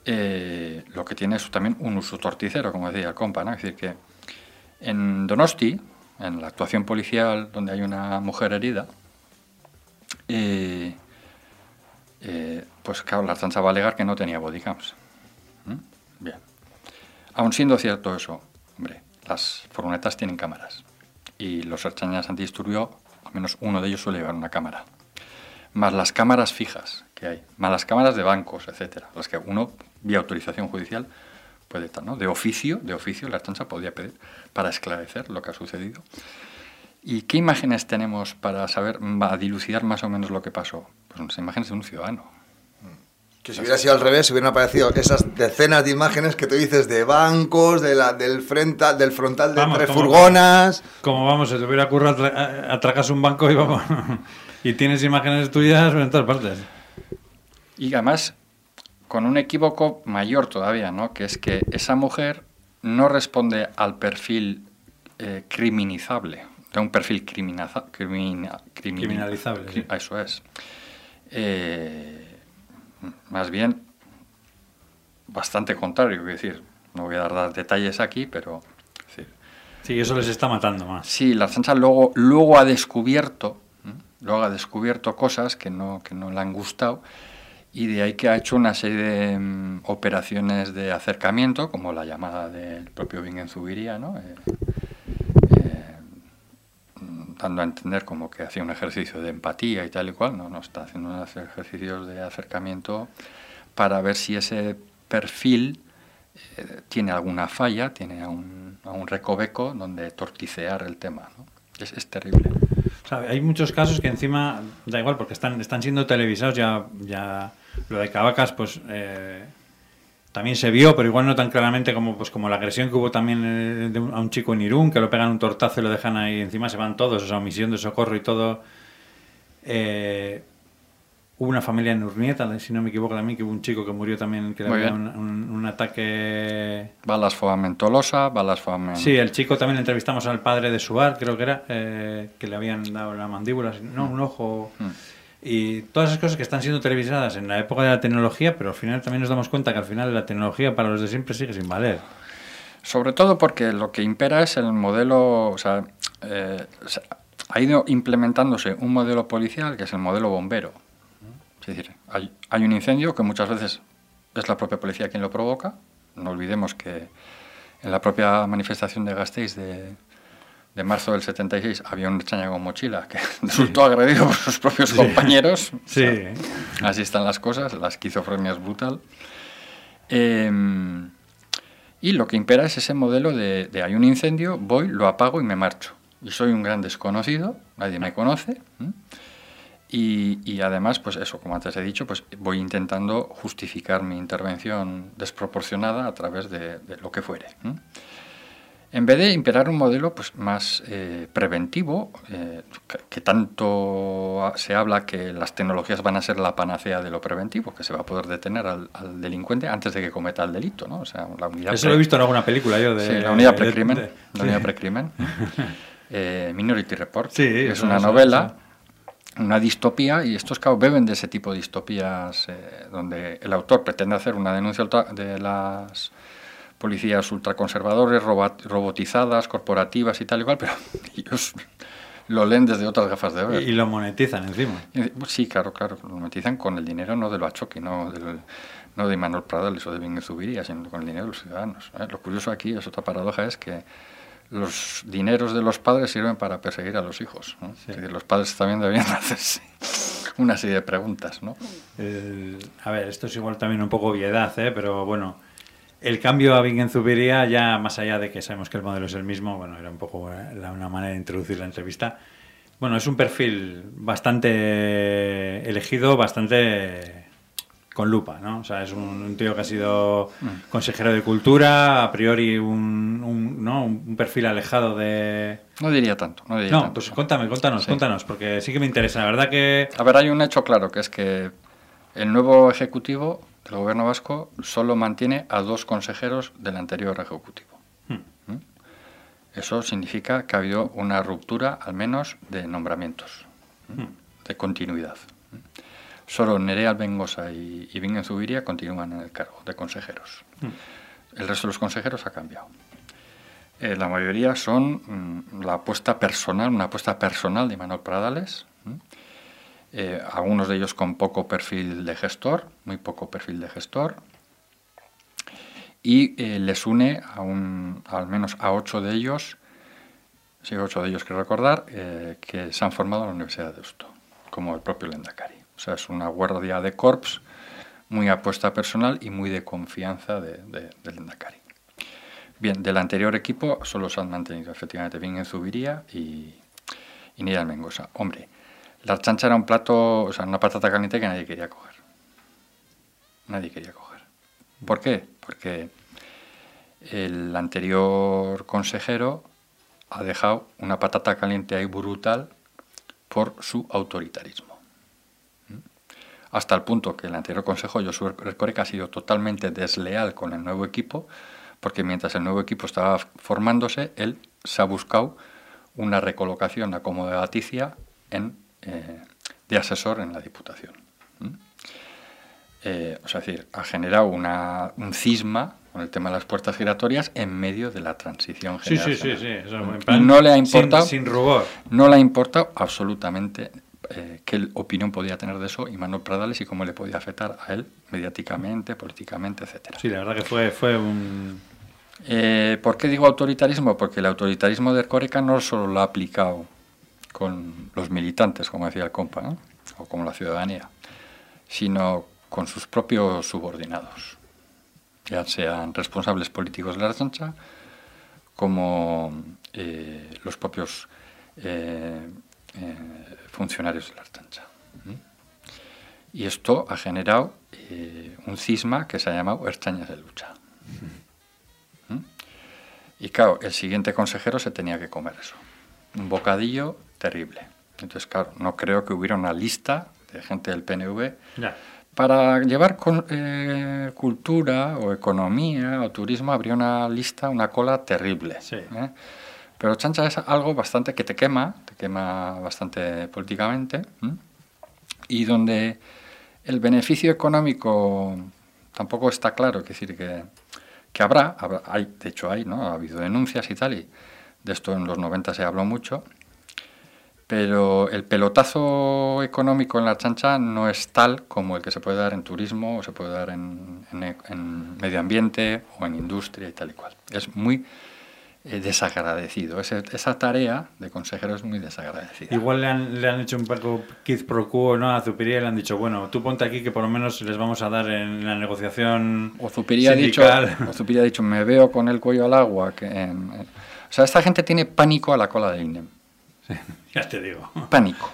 lo que tiene es también un uso torticero, como decía el compa, ¿no? Es decir, que en Donosti, en la actuación policial donde hay una mujer herida, pues claro, la Ertzaintza va a alegar que no tenía bodycams. ¿Mm? Bien. Aun siendo cierto eso, hombre, las furgonetas tienen cámaras. Y los ertzainas antidisturbios, al menos uno de ellos suele llevar una cámara. Más las cámaras fijas que hay, más las cámaras de bancos, etcétera, las que uno, vía autorización judicial, puede estar, ¿no? De oficio, de oficio, la Ertzaintza podría pedir para esclarecer lo que ha sucedido. ¿Y qué imágenes tenemos para saber, a dilucidar más o menos lo que pasó? Pues unas imágenes de un ciudadano. Que si hubiera sido al revés, hubieran aparecido esas decenas de imágenes que tú dices de bancos, de la, del, frente, del frontal de Vamos, tres como- furgonas. Como vamos, se te hubiera ocurrido atra- a- atracarse un banco y vamos. y tienes imágenes tuyas en todas partes. Y además, con un equívoco mayor todavía, ¿no? Que es que esa mujer no responde al perfil eh, criminizable, de un perfil crimina- Criminalizable, cri- sí. Eso es. Eh, más bien, bastante contrario, es decir, no voy a dar detalles aquí, pero... es decir, Sí, eso les está matando más. Sí, la Ertzaintza luego, luego ha descubierto, luego ha descubierto cosas que no, que no le han gustado y de ahí que ha hecho una serie de mm, operaciones de acercamiento, como la llamada del propio Bingen Zubiría, ¿no? Eh, eh, dando a entender como que hacía un ejercicio de empatía y tal y cual, no, no está haciendo unos ejercicios de acercamiento para ver si ese perfil eh, tiene alguna falla, tiene un, un recoveco donde torticear el tema. ¿no? Es, terrible. Hay muchos casos que encima, da igual, porque están, están siendo televisados ya, ya lo de Cavacas, pues eh, también se vio, pero igual no tan claramente como, pues, como la agresión que hubo también eh, de un- a un chico en Irún, que lo pegan un tortazo y lo dejan ahí, encima se van todos, o sea, misión de socorro y todo. Eh, hubo una familia en Urnieta, si no me equivoco también, que hubo un chico que murió también, que le había un, un- un ataque Balas foamen Tolosa, balas foamen... Sí, el chico también entrevistamos al padre de Suar, creo que era, eh, que le habían dado la mandíbula, no, un ojo. Mm. Y todas esas cosas que están siendo televisadas en la época de la tecnología, pero al final también nos damos cuenta que al final la tecnología para los de siempre sigue sin valer. Sobre todo porque lo que impera es el modelo, o sea, eh, ha ido implementándose un modelo policial que es el modelo bombero. Es decir, hay, hay un incendio que muchas veces es la propia policía quien lo provoca. No olvidemos que en la propia manifestación de Gasteiz de, de marzo del 76 había un extraña con mochila que resultó agredido por sus propios compañeros. Sí. O sea, así están las cosas, la esquizofrenia es brutal. Em, y lo que impera es ese modelo de, de hay un incendio, voy, lo apago y me marcho. Y soy un gran desconocido, nadie me conoce. Y, y además, pues eso, como antes he dicho, pues voy intentando justificar mi intervención desproporcionada a través de, de lo que fuere. En vez de imperar un modelo pues, más eh, preventivo, eh, que, que tanto se habla que las tecnologías van a ser la panacea de lo preventivo, que se va a poder detener al, al delincuente antes de que cometa el delito, ¿no? O sea, la unidad Eso lo he visto en alguna película yo de... Sí, la unidad precrimen. de- la sí. unidad precrimen. Eh, Minority Report. Sí, es una novela, una distopía, y estos claro, beben de ese tipo de distopías eh, donde el autor pretende hacer una denuncia de las policías ultraconservadores, robotizadas, corporativas y tal y cual, pero ellos lo leen desde otras gafas de ver. Y, lo monetizan encima. Y- Sí, claro, claro, lo monetizan con el dinero no del Bachoqui, no, del, no de Manuel Pradales o de Bengue Zubiría, sino con el dinero de los ciudadanos. ¿eh? Lo curioso aquí, es otra paradoja, es que los dineros de los padres sirven para perseguir a los hijos. ¿no? Es decir, los padres también deberían hacerse una serie de preguntas, ¿no? El- a ver, esto es igual también un poco obviedad, ¿eh? pero bueno, el cambio a Bingen Zubiría, ya más allá de que sabemos que el modelo es el mismo, bueno, era un poco eh, la- una manera de introducir la entrevista. Bueno, es un perfil bastante elegido, bastante con lupa, ¿no? O sea, es un, un tío que ha sido consejero de cultura, a priori un, un- ¿no? un perfil alejado de... No diría tanto, no diría No, tanto. pues cuéntame, contanos, Sí. cuéntanos, porque sí que me interesa. La verdad que... A ver, hay un hecho claro, que es que el nuevo ejecutivo del gobierno vasco solo mantiene a dos consejeros del anterior ejecutivo. Hmm. ¿Mm? Eso significa que ha habido una ruptura, al menos, de nombramientos, ¿m? Hmm. de continuidad. ¿m? Solo Nerea Bengosa y, y Bingen Zubiría continúan en el cargo de consejeros. Hmm. El resto de los consejeros ha cambiado. Eh, la mayoría son mm, la apuesta personal, una apuesta personal de Manuel Pradales. ¿m? Eh, algunos de ellos con poco perfil de gestor, muy poco perfil de gestor. Y eh, les une a un, al menos a ocho de ellos, sí, ocho de ellos que recordar, eh, que se han formado en la Universidad de Deusto, como el propio Lendakari. O sea, es una guardia de corps muy apuesta personal y muy de confianza de, de, Lendakari. Bien, del anterior equipo solo se han mantenido efectivamente Bingen Zubiría y, y Nidal Mengosa. Hombre, la chancha era un plato, o sea, una patata caliente que nadie quería coger. Nadie quería coger. ¿Por qué? Porque el anterior consejero ha dejado una patata caliente ahí brutal por su autoritarismo. ¿Mm? Hasta el punto que el anterior consejo, Josué Ercoreka, ha sido totalmente desleal con el nuevo equipo, porque mientras el nuevo equipo estaba formándose, él se ha buscado una recolocación acomodaticia en, eh, de asesor en la Diputación. ¿Mm? Eh, o sea, es decir, ha generado una, un cisma con el tema de las puertas giratorias en medio de la transición Sí, sí, generacional. sí, sí. eso, en Y plan, no le ha importado, Sin, rubor. no le ha importado absolutamente eh, qué opinión podía tener de eso y Manuel Pradales y cómo le podía afectar a él mediáticamente, políticamente, etcétera. Sí, la verdad que fue, fue un... Eh, ¿Por qué digo autoritarismo? Porque el autoritarismo de Ercoreca no solo lo ha aplicado con los militantes, como decía el compa, o como la ciudadanía, sino con sus propios subordinados, ya sean responsables políticos de la chancha, como eh, los propios eh, eh, funcionarios de la chancha. Y esto ha generado un cisma que se ha llamado Erchañas de lucha. Y claro, el siguiente consejero se tenía que comer eso. Un bocadillo terrible. Entonces, claro, no creo que hubiera una lista de gente del PNV para llevar eh, cultura o economía o turismo habría una lista, una cola terrible. Sí. ¿eh? Pero chancha es algo bastante que te quema, te quema bastante políticamente. y donde el beneficio económico tampoco está claro, es decir, que, que habrá, habrá- hay, de hecho hay, ¿no? Ha habido denuncias y tal, y de esto en los 90 se habló mucho, pero el pelotazo económico en la chancha no es tal como el que se puede dar en turismo o se puede dar en, en e- en medio ambiente o en industria y tal y cual. Es muy eh, desagradecido. Esa tarea de consejero es muy desagradecida. Igual le han, le han hecho un poco quid pro quo ¿no? a Zupiría y le han dicho, bueno, tú ponte aquí que por lo menos les vamos a dar en la negociación O Zupiría ha dicho, o Zupiría ha dicho, me veo con el cuello al agua. Que en- o sea, esta gente tiene pánico a la cola del INEM. Ya te digo. Pánico.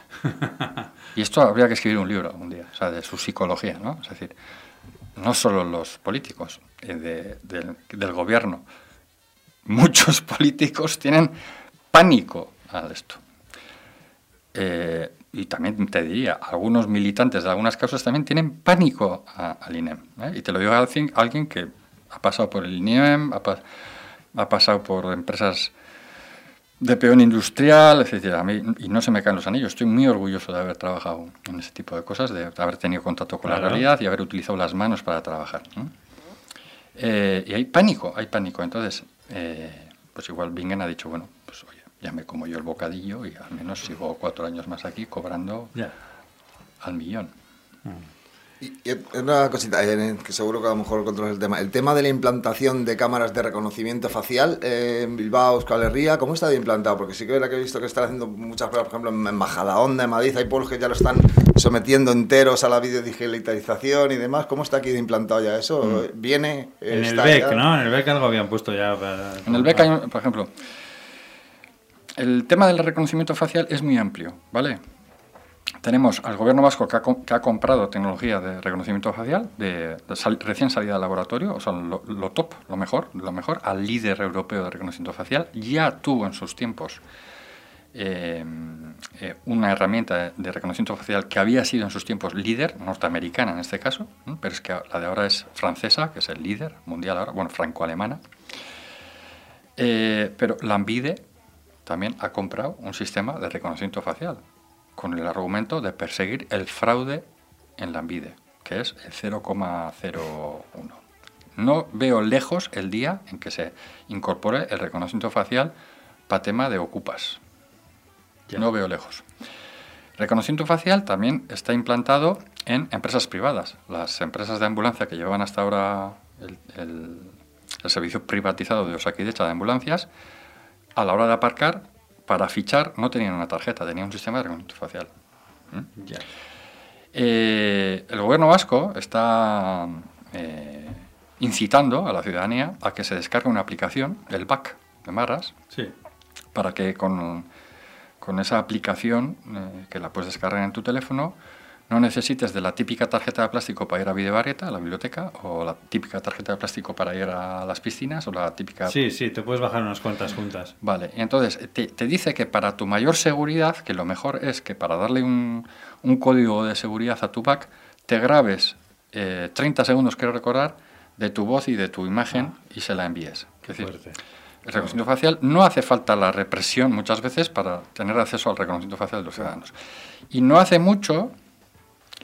Y esto habría que escribir un libro un día, o sea, de su psicología, ¿no? Es decir, no solo los políticos eh, de- del, gobierno, muchos políticos tienen pánico a esto. Eh, y también te diría, algunos militantes de algunas causas también tienen pánico a- al INEM. ¿eh? Y te lo digo a alguien, alguien que ha pasado por el INEM, ha, pa- ha pasado por empresas de peón industrial, es decir, a mí, y no se me caen los anillos. Estoy muy orgulloso de haber trabajado en ese tipo de cosas, de haber tenido contacto con la realidad y haber utilizado las manos para trabajar. ¿no? Eh, y hay pánico, hay pánico. Entonces, eh, pues igual Bingen ha dicho, bueno, pues oye, ya me como yo el bocadillo y al menos sigo cuatro años más aquí cobrando al millón. Y, y una cosita, eh, que seguro que a lo mejor controlas el tema. El tema de la implantación de cámaras de reconocimiento facial eh, en Bilbao, Euskal Herria, ¿cómo está de implantado? Porque sí que es verdad que he visto que están haciendo muchas pruebas, por ejemplo, en Majadahonda, en Madrid, hay pueblos que ya lo están sometiendo enteros a la videodigitalización y demás. ¿Cómo está aquí de implantado ya eso? ¿Viene? En el ¿Está BEC, ya? ¿no? En el BEC algo habían puesto ya. para- En el BEC, hay por ejemplo, el tema del reconocimiento facial es muy amplio, ¿vale? Tenemos al gobierno vasco que ha, comprado tecnología de reconocimiento facial de, recién salida del laboratorio, o sea, lo, top, lo mejor, lo mejor, al líder europeo de reconocimiento facial. Ya tuvo en sus tiempos eh, eh, una herramienta de, reconocimiento facial que había sido en sus tiempos líder, norteamericana en este caso, ¿no? pero es que la de ahora es francesa, que es el líder mundial ahora, bueno, franco-alemana. Eh, pero Lambide también ha comprado un sistema de reconocimiento facial con el argumento de perseguir el fraude en Lambide, que es el 0,01. No veo lejos el día en que se incorpore el reconocimiento facial para tema de ocupas. No veo lejos. Reconocimiento facial también está implantado en empresas privadas. Las empresas de ambulancia que llevaban hasta ahora el, el- el servicio privatizado de Osakidecha de ambulancias, a la hora de aparcar, para fichar, no tenían una tarjeta, tenían un sistema de reconocimiento facial. ¿Mm? Eh, el gobierno vasco está eh, incitando a la ciudadanía a que se descargue una aplicación, el BAC de Marras, Sí. para que con, con esa aplicación, eh, que la puedes descargar en tu teléfono, no necesites de la típica tarjeta de plástico para ir a Videobarrieta, a la biblioteca, o la típica tarjeta de plástico para ir a las piscinas, o la típica... Sí, sí, te puedes bajar unas cuantas juntas. Vale, entonces te, te dice que para tu mayor seguridad, que lo mejor es que para darle un, un código de seguridad a tu pack, te grabes eh, 30 segundos, quiero recordar, de tu voz y de tu imagen y se la envíes. Es decir, Fuerte. el reconocimiento facial no hace falta la represión muchas veces para tener acceso al reconocimiento facial de los ciudadanos. Y no hace mucho,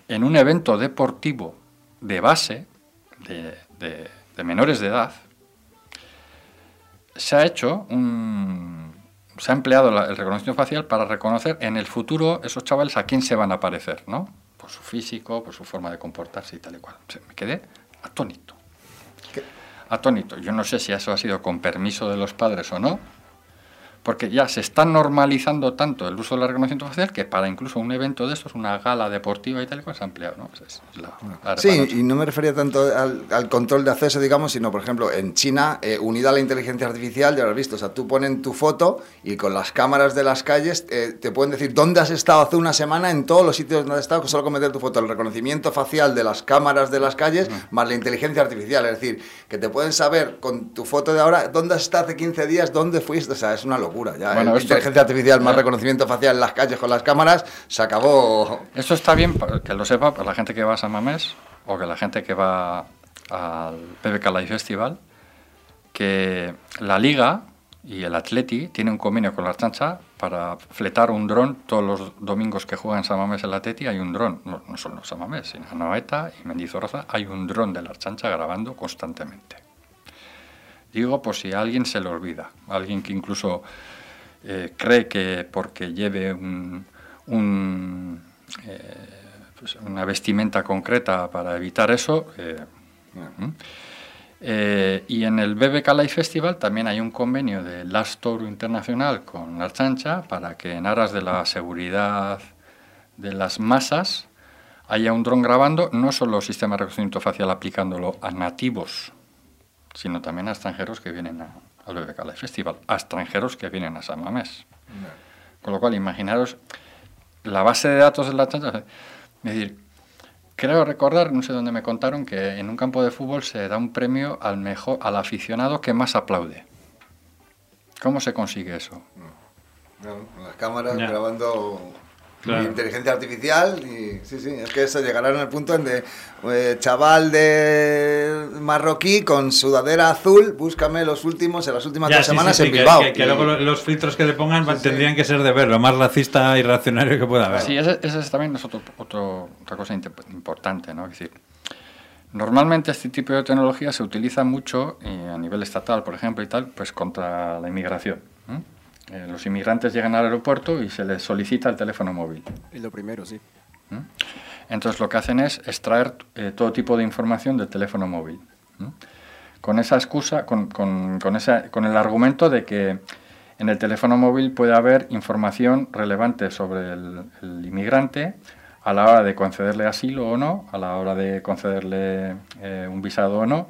en un evento deportivo de base, de, de- de menores de edad, se ha hecho un. Se ha empleado la- el reconocimiento facial para reconocer en el futuro esos chavales a quién se van a parecer, ¿no? Por su físico, por su forma de comportarse y tal y cual. O sea, me quedé atónito. Atónito. Yo no sé si eso ha sido con permiso de los padres o no, porque ya se está normalizando tanto el uso del reconocimiento facial que para incluso un evento de estos, una gala deportiva y tal se ha empleado, ¿no? Pues es la- la Sí, y no me refería tanto al, al control de acceso, digamos, sino, por ejemplo, en China, eh, unida a la inteligencia artificial, ya lo has visto, o sea, tú ponen tu foto y con las cámaras de las calles eh, te pueden decir dónde has estado hace una semana en todos los sitios donde has estado, solo con meter tu foto. El reconocimiento facial de las cámaras de las calles, más la inteligencia artificial, es decir, que te pueden saber con tu foto de ahora dónde has estado hace 15 días, dónde fuiste, o sea, es una locura. Ya, Bueno, Eh, esto- inteligencia artificial más reconocimiento facial en las calles con las cámaras, se acabó. Esto está bien que lo sepa para la gente que va a San Mamés o que la gente que va al PBK Live Festival, que la liga y el Atleti tiene un convenio con la Archancha para fletar un dron todos los domingos que juega en Samamés el Atleti hay un dron, no, no solo Samamés, en Anoeta y Mendizorroza hay un dron de la Archancha grabando constantemente. Digo por si a alguien se le olvida, alguien que incluso eh, cree que porque lleve eh, pues una vestimenta concreta para evitar eso. eh, y en el BBK Live Festival también hay un convenio de Last Tour Internacional con la Archancha para que en aras de la seguridad de las masas haya un dron grabando no solo sistema de reconocimiento facial aplicándolo a nativos, sino también a extranjeros que vienen a- al BBK Live Festival, a extranjeros que vienen a San Mamés. Con lo cual, imaginaros la base de datos de la Archancha. Es decir, Creo recordar, no sé dónde me contaron, que en un campo de fútbol se da un premio al mejor, al aficionado que más aplaude. ¿Cómo se consigue eso? No, las cámaras Ya. grabando Claro. inteligencia artificial y sí, sí, es que eso llegará al punto en de eh, chaval de marroquí con sudadera azul, búscame los últimos en las últimas Ya, dos sí, sí, semanas sí, en que- Bilbao. Que, que Y- luego lo- los filtros que le pongan Sí, sí. tendrían que ser de ver, lo más racista y reaccionario que pueda haber. Sí, ese es también es otro, otro- otra cosa importante, ¿no? Es decir, normalmente este tipo de tecnología se utiliza mucho eh, a nivel estatal, por ejemplo, y tal, pues contra la inmigración. Eh, los inmigrantes llegan al aeropuerto y se les solicita el teléfono móvil. Es lo primero, sí. ¿Mm? Entonces lo que hacen es extraer eh, todo tipo de información del teléfono móvil. ¿Mm? Con esa excusa, con, con- con esa- con el argumento de que en el teléfono móvil puede haber información relevante sobre el, el inmigrante a la hora de concederle asilo o no, a la hora de concederle eh, un visado o no,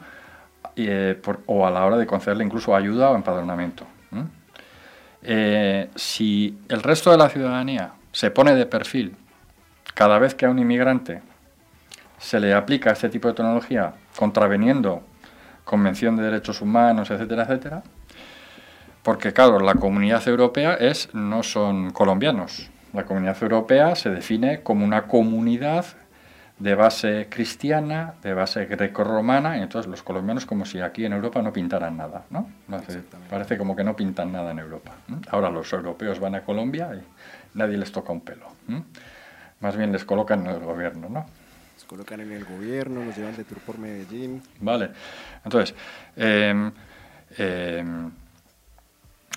y, por- o a la hora de concederle incluso ayuda o empadronamiento. ¿Mm? Eh, si el resto de la ciudadanía se pone de perfil cada vez que a un inmigrante se le aplica este tipo de tecnología contraveniendo Convención de Derechos Humanos, etcétera, etcétera, porque claro, la comunidad europea es no son colombianos. La comunidad europea se define como una comunidad de base cristiana, de base grecorromana, y entonces los colombianos como si aquí en Europa no pintaran nada, ¿no? Parece como que no pintan nada en Europa. Ahora los europeos van a Colombia y nadie les toca un pelo. Más bien les colocan en el gobierno, ¿no? Nos colocan en el gobierno, nos llevan de tour por Medellín. Vale. Entonces, em, em,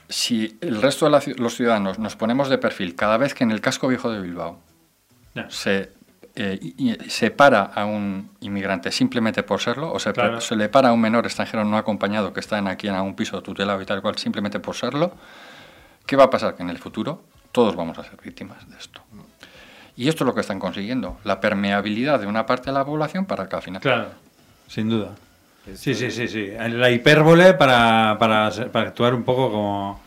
si el resto de la los ciudadanos nos ponemos de perfil cada vez que en el casco viejo de Bilbao se, eh, y- y se para a un inmigrante simplemente por serlo, o se, Claro. se le para a un menor extranjero no acompañado que está en aquí en un piso tutelado y tal cual, simplemente por serlo, ¿qué va a pasar? Que en el futuro todos vamos a ser víctimas de esto. Y esto es lo que están consiguiendo, la permeabilidad de una parte de la población para que al final... Claro, sin duda. Sí, sí, sí, sí. La hipérbole para, para, ser- para actuar un poco como,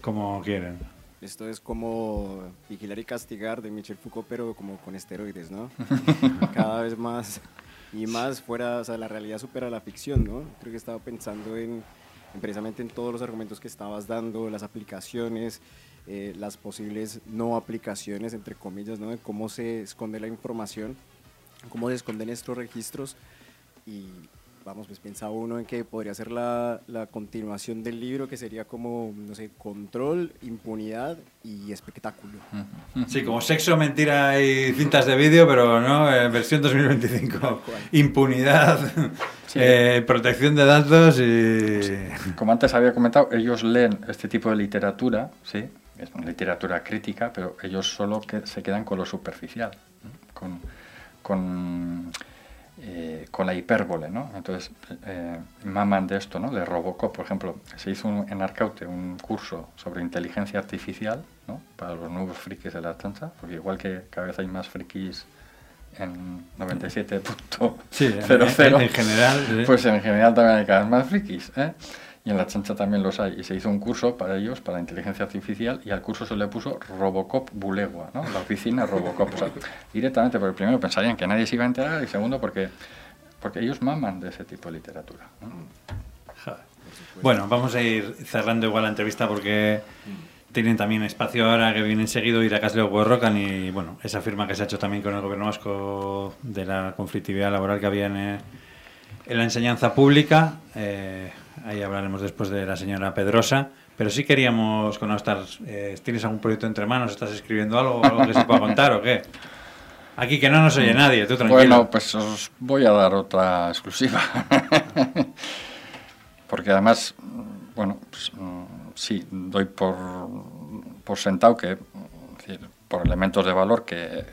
como quieren. Esto es como vigilar y castigar de Michel Foucault, pero como con esteroides, ¿no? Cada vez más y más fuera, o sea, la realidad supera la ficción, ¿no? Creo que estaba pensando en, en precisamente en todos los argumentos que estabas dando, las aplicaciones, eh, las posibles no aplicaciones, entre comillas, ¿no? De cómo se esconde la información, cómo se esconden estos registros y vamos, pues piensa uno en que podría ser la, la continuación del libro, que sería como, no sé, control, impunidad y espectáculo. Sí, como sexo, mentira y cintas de vídeo, pero no, en versión 2025. Impunidad, eh, protección de datos y... Como antes había comentado, ellos leen este tipo de literatura, sí, es una literatura crítica, pero ellos solo que se quedan con lo superficial, ¿no? con, con, eh, con la hipérbole, ¿no? Entonces, eh, maman de esto, ¿no? De Robocop, por ejemplo, se hizo un- en Arcaute un curso sobre inteligencia artificial, ¿no? Para los nuevos frikis de la chancha, porque igual que cada vez hay más frikis en 97.00, Sí, en- en- en general, sí. pues en general también hay cada vez más frikis, ¿eh? Y en la chancha también los hay. Y se hizo un curso para ellos, para inteligencia artificial, y al curso se le puso Robocop Bulegua, ¿no? La oficina Robocop. O sea, directamente, porque primero pensarían que nadie se iba a enterar, y segundo, porque, porque ellos maman de ese tipo de literatura. ¿no? Bueno, vamos a ir cerrando igual la entrevista porque tienen también espacio ahora que vienen seguido ir a Casleo Borrocan y bueno, esa firma que se ha hecho también con el gobierno vasco de la conflictividad laboral que había en, eh, la enseñanza pública. eh, ahí hablaremos después de la señora Pedrosa. Pero sí queríamos conocer, eh, ¿tienes algún proyecto entre manos? ¿Estás escribiendo algo, algo que se pueda contar o qué? Aquí que no nos oye nadie, tú tranquilo. Bueno, pues os voy a dar otra exclusiva. Porque además, bueno, pues, mm, sí, doy por, por sentado que, es decir, por elementos de valor que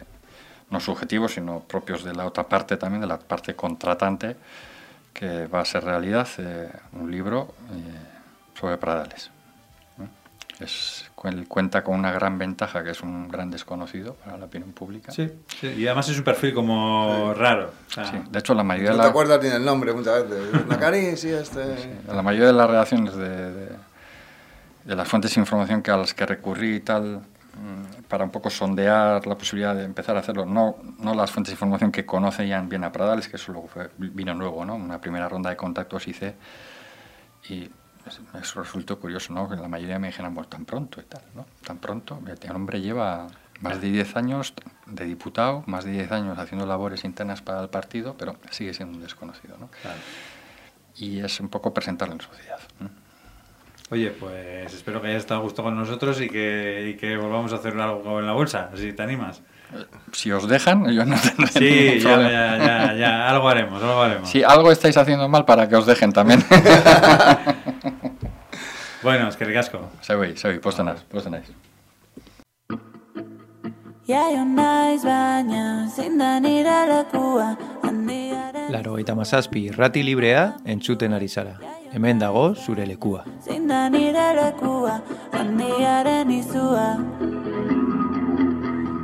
no subjetivos, sino propios de la otra parte también, de la parte contratante, que va a ser realidad eh, un libro eh, sobre Pradales. Es, cu- cuenta con una gran ventaja, que es un gran desconocido para la opinión pública. Sí, sí, y además es un perfil como raro. o sea, Sí, de hecho, la mayoría No te la- acuerdas ni del nombre muchas veces. Macari, sí, este... La mayoría de las redacciones de, de- de las fuentes de información que a las que recurrí y tal, para un poco sondear la posibilidad de empezar a hacerlo, no, no las fuentes de información que conocían bien a Pradales, que eso luego fue- vino luego, ¿no? Una primera ronda de contactos hice y es- eso resultó curioso, ¿no? Que la mayoría me dijeron, pues tan pronto y tal, ¿no? Tan pronto. El hombre lleva más de 10 años de diputado, más de 10 años haciendo labores internas para el partido, pero sigue siendo un desconocido, ¿no? claro. Y es un poco presentarlo en sociedad. Oye, pues espero que hayas estado a gusto con nosotros y que, y que volvamos a hacer algo en la bolsa, si te animas. Si os dejan, yo no tendré Sí, ya, ya, ya, ya, algo haremos, algo haremos. Si algo estáis haciendo mal para que os dejen también. Bueno, es que ricasco. Naiz baina zein da nire lekua handiaren Laro eta mazazpi irrati librea entzuten ari zara. Hemen dago zure lekua. zein da nire lekua handiaren izua?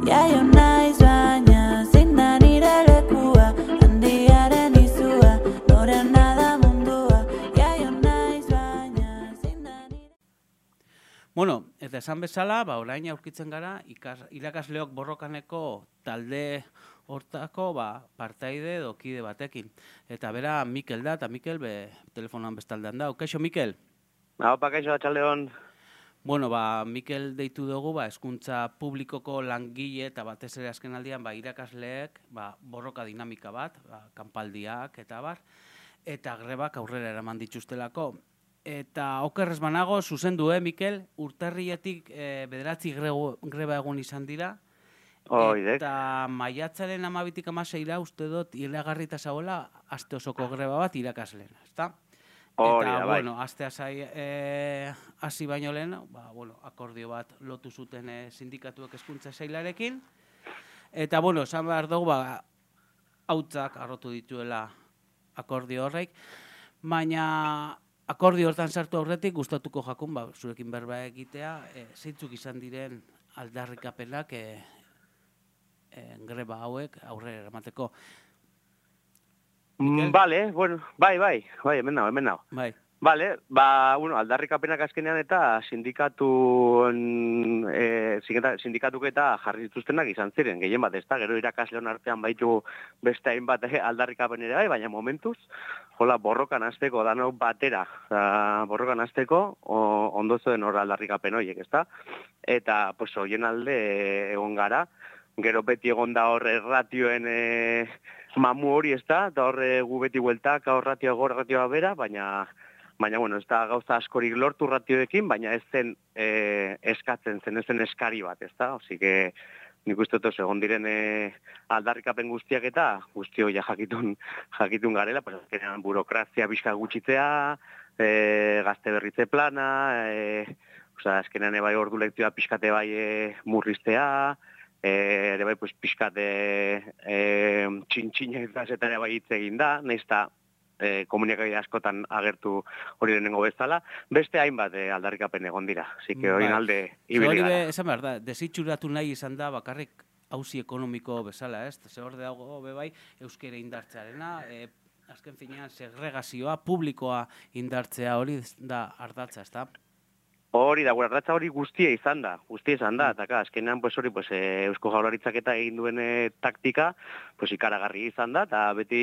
Jaio naiz baina zein da nire lekua handiaren izua? Norena da mundua. Jaio naiz baina zein da nire Bueno, eta esan bezala, ba, orain aurkitzen gara, ikas, irakasleok borrokaneko talde hortako ba, partaide edo kide batekin. Eta bera Mikel da, eta Mikel be, telefonoan bestaldean da. Kaixo, Mikel? Hau, pakaixo, atxaldeon. Bueno, ba, Mikel deitu dugu, ba, eskuntza publikoko langile eta batez ere azken aldian, ba, irakasleek, ba, borroka dinamika bat, ba, kanpaldiak eta bar, eta grebak aurrera eraman dituztelako. Eta okerrez banago, zuzendu, eh, Mikel, urtarrietik e, bederatzi grego, greba egun izan dira, Oidek. eta maiatzaren amabitik amaseira uste dut iragarrita zagoela aste osoko greba bat irakasleen, ezta? Hori Eta, da, bai. bueno, aste hasai eh, hasi baino lehen, ba, bueno, akordio bat lotu zuten eh, sindikatuek hezkuntza sailarekin. Eta, bueno, esan behar dugu, ba, hautzak arrotu dituela akordio horrek, baina akordio hortan sartu aurretik gustatuko jakun, ba, zurekin berba egitea, e, zeintzuk izan diren aldarrikapenak e, e, greba hauek aurrera eramateko. Mm, Vale, bueno, bai, bai, bai, hemen nago, hemen nago. Bai. Vale, ba, bueno, aldarrikapenak azkenean eta sindikatu e, sindikatuk eta jarri dituztenak izan ziren, gehien bat, ez da, gero irakasleon artean baitu beste hainbat eh, aldarrikapen ere bai, baina momentuz, hola, borrokan azteko, dano batera, da, borrokan azteko, o- ondo zuen hor aldarrikapen horiek, ez da? Eta, pues, hoien alde eh, egon gara, gero beti egon da hor erratioen e, mamu hori ez da, eta hor eh, gu beti bueltak, hor ratioa gora, ratioa bera, baina baina bueno, ez da gauza askorik lortu ratioekin, baina ez zen e, eskatzen zen, ez zen eskari bat, ez da? Osí que nik uste dut egon diren e, aldarrikapen guztiak eta guzti hori jakitun, jakitun garela, pues, azkenean burokrazia bizka gutxitzea, e, gazte berritze plana, e, Osea, azkenean ere bai ordu lektioa pixkate bai e, murriztea, e, ere bai pues, pixkate e, txintxina eta ere bai hitz egin da, nahiz eta e, komunikabide askotan agertu hori lehenengo bezala, beste hainbat e, aldarrikapen egon dira. Así que hori Bai. alde ibili hori gara. be, esan behar da, desitxuratu nahi izan da bakarrik hauzi ekonomiko bezala, ez? Ze hor dago be bai euskera indartzearena, e, azken finean segregazioa, publikoa indartzea hori da ardatza, ez da? Hori da, gure ardatza hori guztia izan da, guztia izan da, eta ka, azkenean, pues hori, pues, e, Eusko Jaurlaritzak eta egin duen e, taktika, pues ikaragarri izan da, eta beti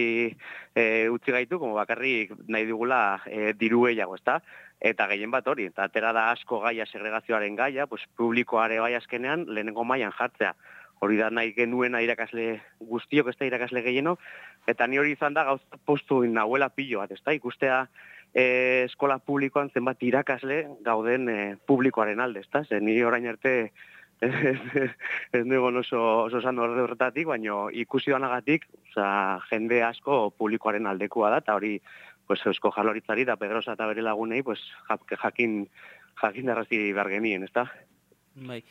e, utzi gaitu, como bakarrik nahi digula e, diru gehiago, ezta? Eta gehien bat hori, eta atera da asko gaia segregazioaren gaia, pues publikoare bai azkenean lehenengo mailan jartzea. Hori da nahi genuena irakasle guztiok, ez da irakasle gehienok, eta ni hori izan da gauza postu nahuela pilo bat, ez da? Ikustea e, eskola publikoan zenbat irakasle gauden e, publikoaren alde, ezta? Ze ni orain arte ez, nego oso, oso zan orde horretatik, baina ikusi danagatik, oza, jende asko publikoaren aldekoa da, eta hori pues, eusko jarloritzari eta Pedrosa eta bere lagunei pues, jak- jakin, jakin darrazi behar genien, ezta? Bai,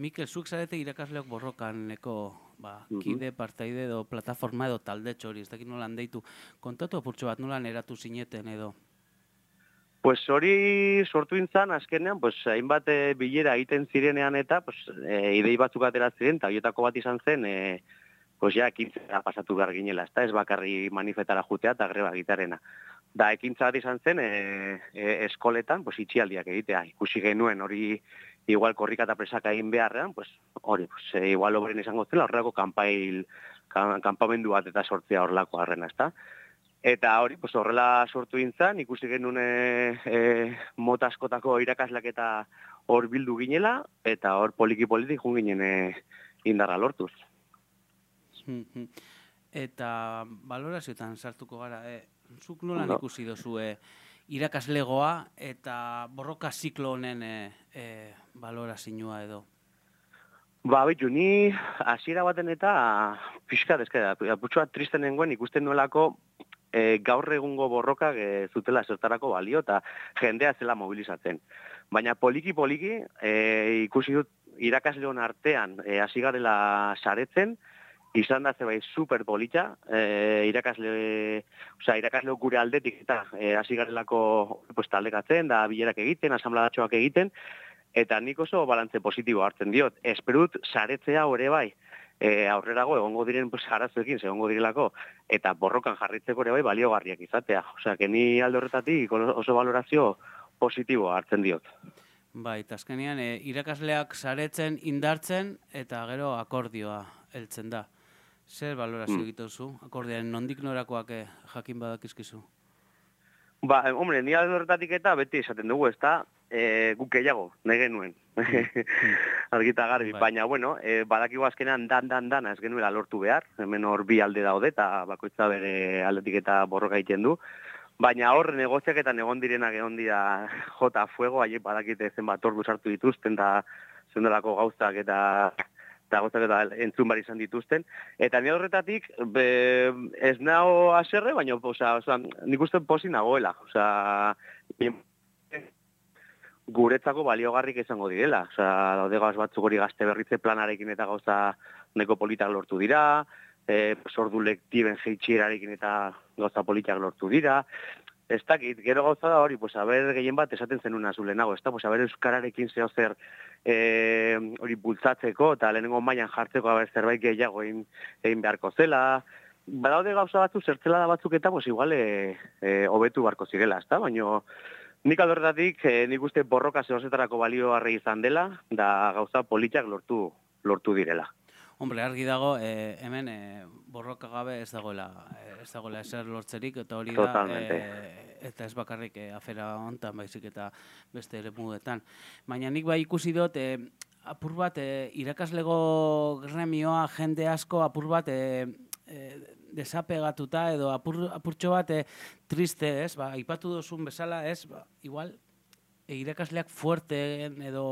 Mikel, zuk zarete irakasleok borrokaneko ba, kide, partaide edo plataforma edo talde txori, ez dakit nolan deitu. Kontatu apurtxo bat nolan eratu zineten edo. Pues hori sortu intzan, azkenean, pues, hainbat e, bilera egiten zirenean eta pues, e, idei batzuk atera ziren, eta horietako bat izan zen, e, pues, ja, ekintzera pasatu behar ginela, ezta ez bakarri manifetara jutea eta greba gitarena. Da, ekintza bat izan zen, e, e, eskoletan, pues, itxialdiak egitea. Ikusi genuen hori igual korrika eta presaka egin beharrean, pues, hori, pues, e, igual obren izango zela, horrelako kanpail, kan, kanpamendu bat eta sortzea horrelako harrena, ezta? Eta hori, pues horrela sortu intzan, ikusi genuen e, e, mota askotako irakaslak eta hor bildu ginela, eta hor poliki-poliki jun ginen e, indarra lortuz. Eta balorazioetan sartuko gara, e, zuk nolan Ondo. ikusi dozu e, irakaslegoa eta borroka ziklo honen e, e, balorazioa edo. Ba, bitu, ni hasiera baten eta pixka dezkeda, putxoa triste nengoen ikusten nuelako e, gaur egungo borrokak e, zutela zertarako balio eta jendea zela mobilizatzen. Baina poliki-poliki e, ikusi dut irakasleon artean e, hasi garela saretzen, izan da zerbait super polita, e, irakasle, osea, irakasle gure aldetik eta e, hasi garelako pues, taldekatzen, da bilerak egiten, asambladatxoak egiten, eta nik oso balantze positibo hartzen diot. Esperut saretzea ore bai, e, aurrerago egongo diren pues, arazoekin, egongo direlako, eta borrokan jarritzeko ere bai baliogarriak izatea. Osea, que ni alde horretatik oso valorazio positibo hartzen diot. Bai, azkenean e, irakasleak saretzen, indartzen eta gero akordioa heltzen da. Zer balorazio Mm. egiten zu? Akordioaren nondik norakoak eh, jakin badakizkizu? Ba, hombre, ni alde horretatik eta beti esaten dugu, ez da, e, guk gehiago, nahi genuen. Argita garbi, baina, bueno, e, badakigu azkenean dan, dan, dan, ez genuela lortu behar, hemen hor bi alde daude, eta bakoitza bere aldetik eta borroka egiten du. Baina hor, negoziaketan egon direnak egon dira jota fuego, haiek badakite zenbat ordu sartu dituzten, eta zendelako gauzak eta eta gauzak eta entzun bar izan dituzten. Eta ni horretatik, be, ez nao aserre, baina, osea, osea, nik uste posi nagoela. Osea, guretzako baliogarrik izango direla. Osea, daude gauz batzuk hori gazte berritze planarekin eta gauza neko politak lortu dira, e, sordu lektiben jeitxierarekin eta gauza politak lortu dira, ez dakit, gero gauza da hori, pues, haber gehien bat esaten zenuna zulenago, ez da, pues, haber euskararekin zeo zer e, hori bultzatzeko, eta lehenengo mailan jartzeko haber zerbait gehiago egin, egin beharko zela, badaude gauza batzu, zertzela da batzuk eta, pues, igual, e, e, hobetu barko zirela, ez da, baina nik aldorretatik, e, nik uste borroka zehozetarako balio harri izan dela, da gauza politiak lortu, lortu direla. Hombre, argi dago, eh, hemen eh, borroka gabe ez dagoela, eh, ez dagoela eser lortzerik, eta hori da, eh, eta ez bakarrik eh, afera hontan, baizik eta beste ere mugetan. Baina nik bai ikusi dut, eh, apur bat, eh, irakaslego gremioa, jende asko, apur bat, eh, eh, desapegatuta edo apur, apurtxo bat eh, triste, ez? Ba, ipatu duzun bezala, ez? Ba, igual, e, irakasleak fuerteen edo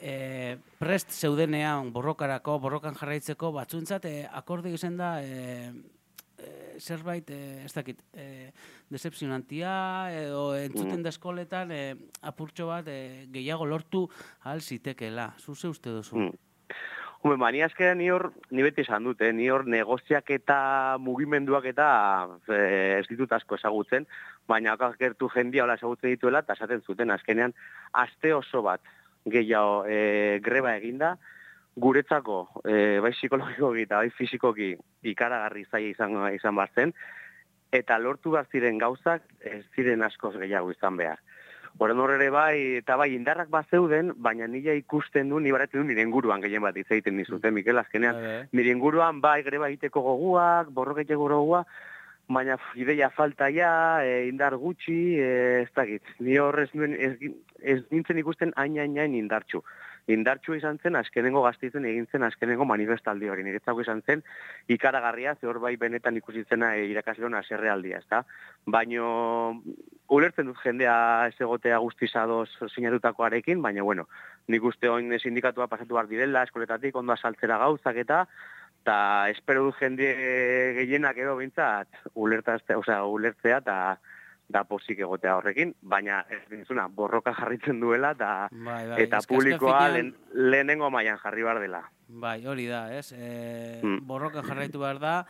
e, prest zeudenean borrokarako, borrokan jarraitzeko, batzuntzat e, akorde izan da e, e, zerbait, e, ez dakit, e, decepcionantia edo entzuten da eskoletan e, apurtxo bat e, gehiago lortu ahal zitekela. Zuze uste duzu? Mm. Hume, ba, ni azkenean ni hor, ni beti esan dut, eh? ni hor negoziak eta mugimenduak eta eh, ez ditut asko ezagutzen, baina gertu jendia hola ezagutzen dituela, eta esaten zuten azkenean, aste oso bat gehiago eh, greba eginda, guretzako, eh, bai psikologikoki eta bai fizikoki ikaragarri zaila izan, izan bazen, eta lortu behar ziren gauzak ez ziren askoz gehiago izan behar. Horren horre ere bai, eta bai indarrak bat zeuden, baina nila ikusten du, ni baratzen du nire inguruan gehien bat hitz egiten dizute, Mikel, azkenean, nire inguruan bai greba egiteko goguak, borroketeko gogoa, baina ideia falta ja, e, indar gutxi, e, ez dakit, ni hor ez, nuen, ez, ez nintzen ikusten hain hain hain indartxu. Indartxu izan zen azkenengo gaztitzen egin zen azkenengo manifestaldi hori. Niretzako izan zen ikaragarria, ze hor bai benetan ikusitzena e, irakasleon aserrealdia, ezta? Baino ulertzen dut jendea ez egotea guztizadoz sinatutakoarekin, baina bueno, nik uste oin sindikatua pasatu behar direla, eskoletatik ondo asaltzera gauzak eta eta espero dut jende gehienak edo bintzat ulertzea, osea, ulertzea eta da posik egotea horrekin, baina ez dintzuna, borroka jarritzen duela eta Bai, bai, eta publikoa finean- lehen, lehenengo mailan jarri behar dela. Bai, hori da, ez? E, Mm. Borroka jarraitu behar da,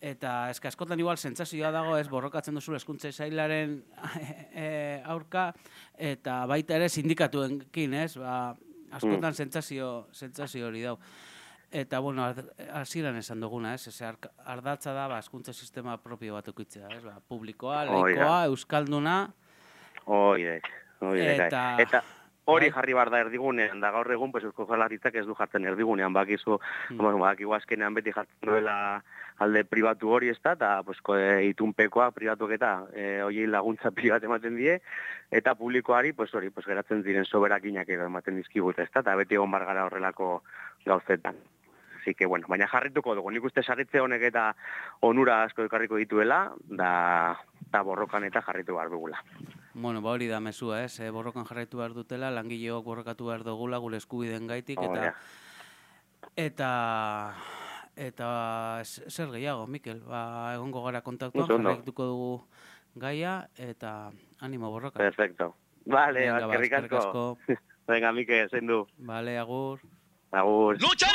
eta eske askotan igual sentsazioa dago, ez, borrokatzen duzu eskuntza sailaren e, aurka, eta baita ere sindikatuenkin, ez? Ba, askotan sentsazio, sentsazio hori dau. Eta, bueno, hasieran esan duguna, ez? Eze, ardatza da, ba, eskuntza sistema propio bat ukitzea, ez? Ba, publikoa, laikoa, euskalduna, Hoi hoi Eta- eta hori Bai. jarri behar da erdigunean, da gaur egun, pues, Eusko Jaurlaritzak ez du jartzen erdigunean, bakizu, Hmm. bueno, bakigu azkenean beti jartzen duela alde pribatu hori ez da, eta pues, e, itunpekoa pribatuak eta e, hoiei laguntza privat ematen die, eta publikoari, pues, hori, pues, geratzen diren soberakinak edo ematen dizkigut ez da, eta beti egon bar gara horrelako gauzetan. Así que, bueno, baina jarrituko dugu, nik uste sarritze honek eta onura asko ekarriko dituela, da, da borrokan eta jarritu behar dugula. Bueno, ba hori da mezua, ez? E, borrokan jarraitu behar dutela, langileok borrokatu behar dugula gure eskubideen gaitik, eta da. eta eta zer gehiago, Mikel, ba, egongo gara kontaktuan, jarraituko dugu gaia, eta animo borroka. Perfecto. Vale, Venga, ba, eskerrik asko. Venga, Mike, zein du. Vale, agur. Agur. Mucha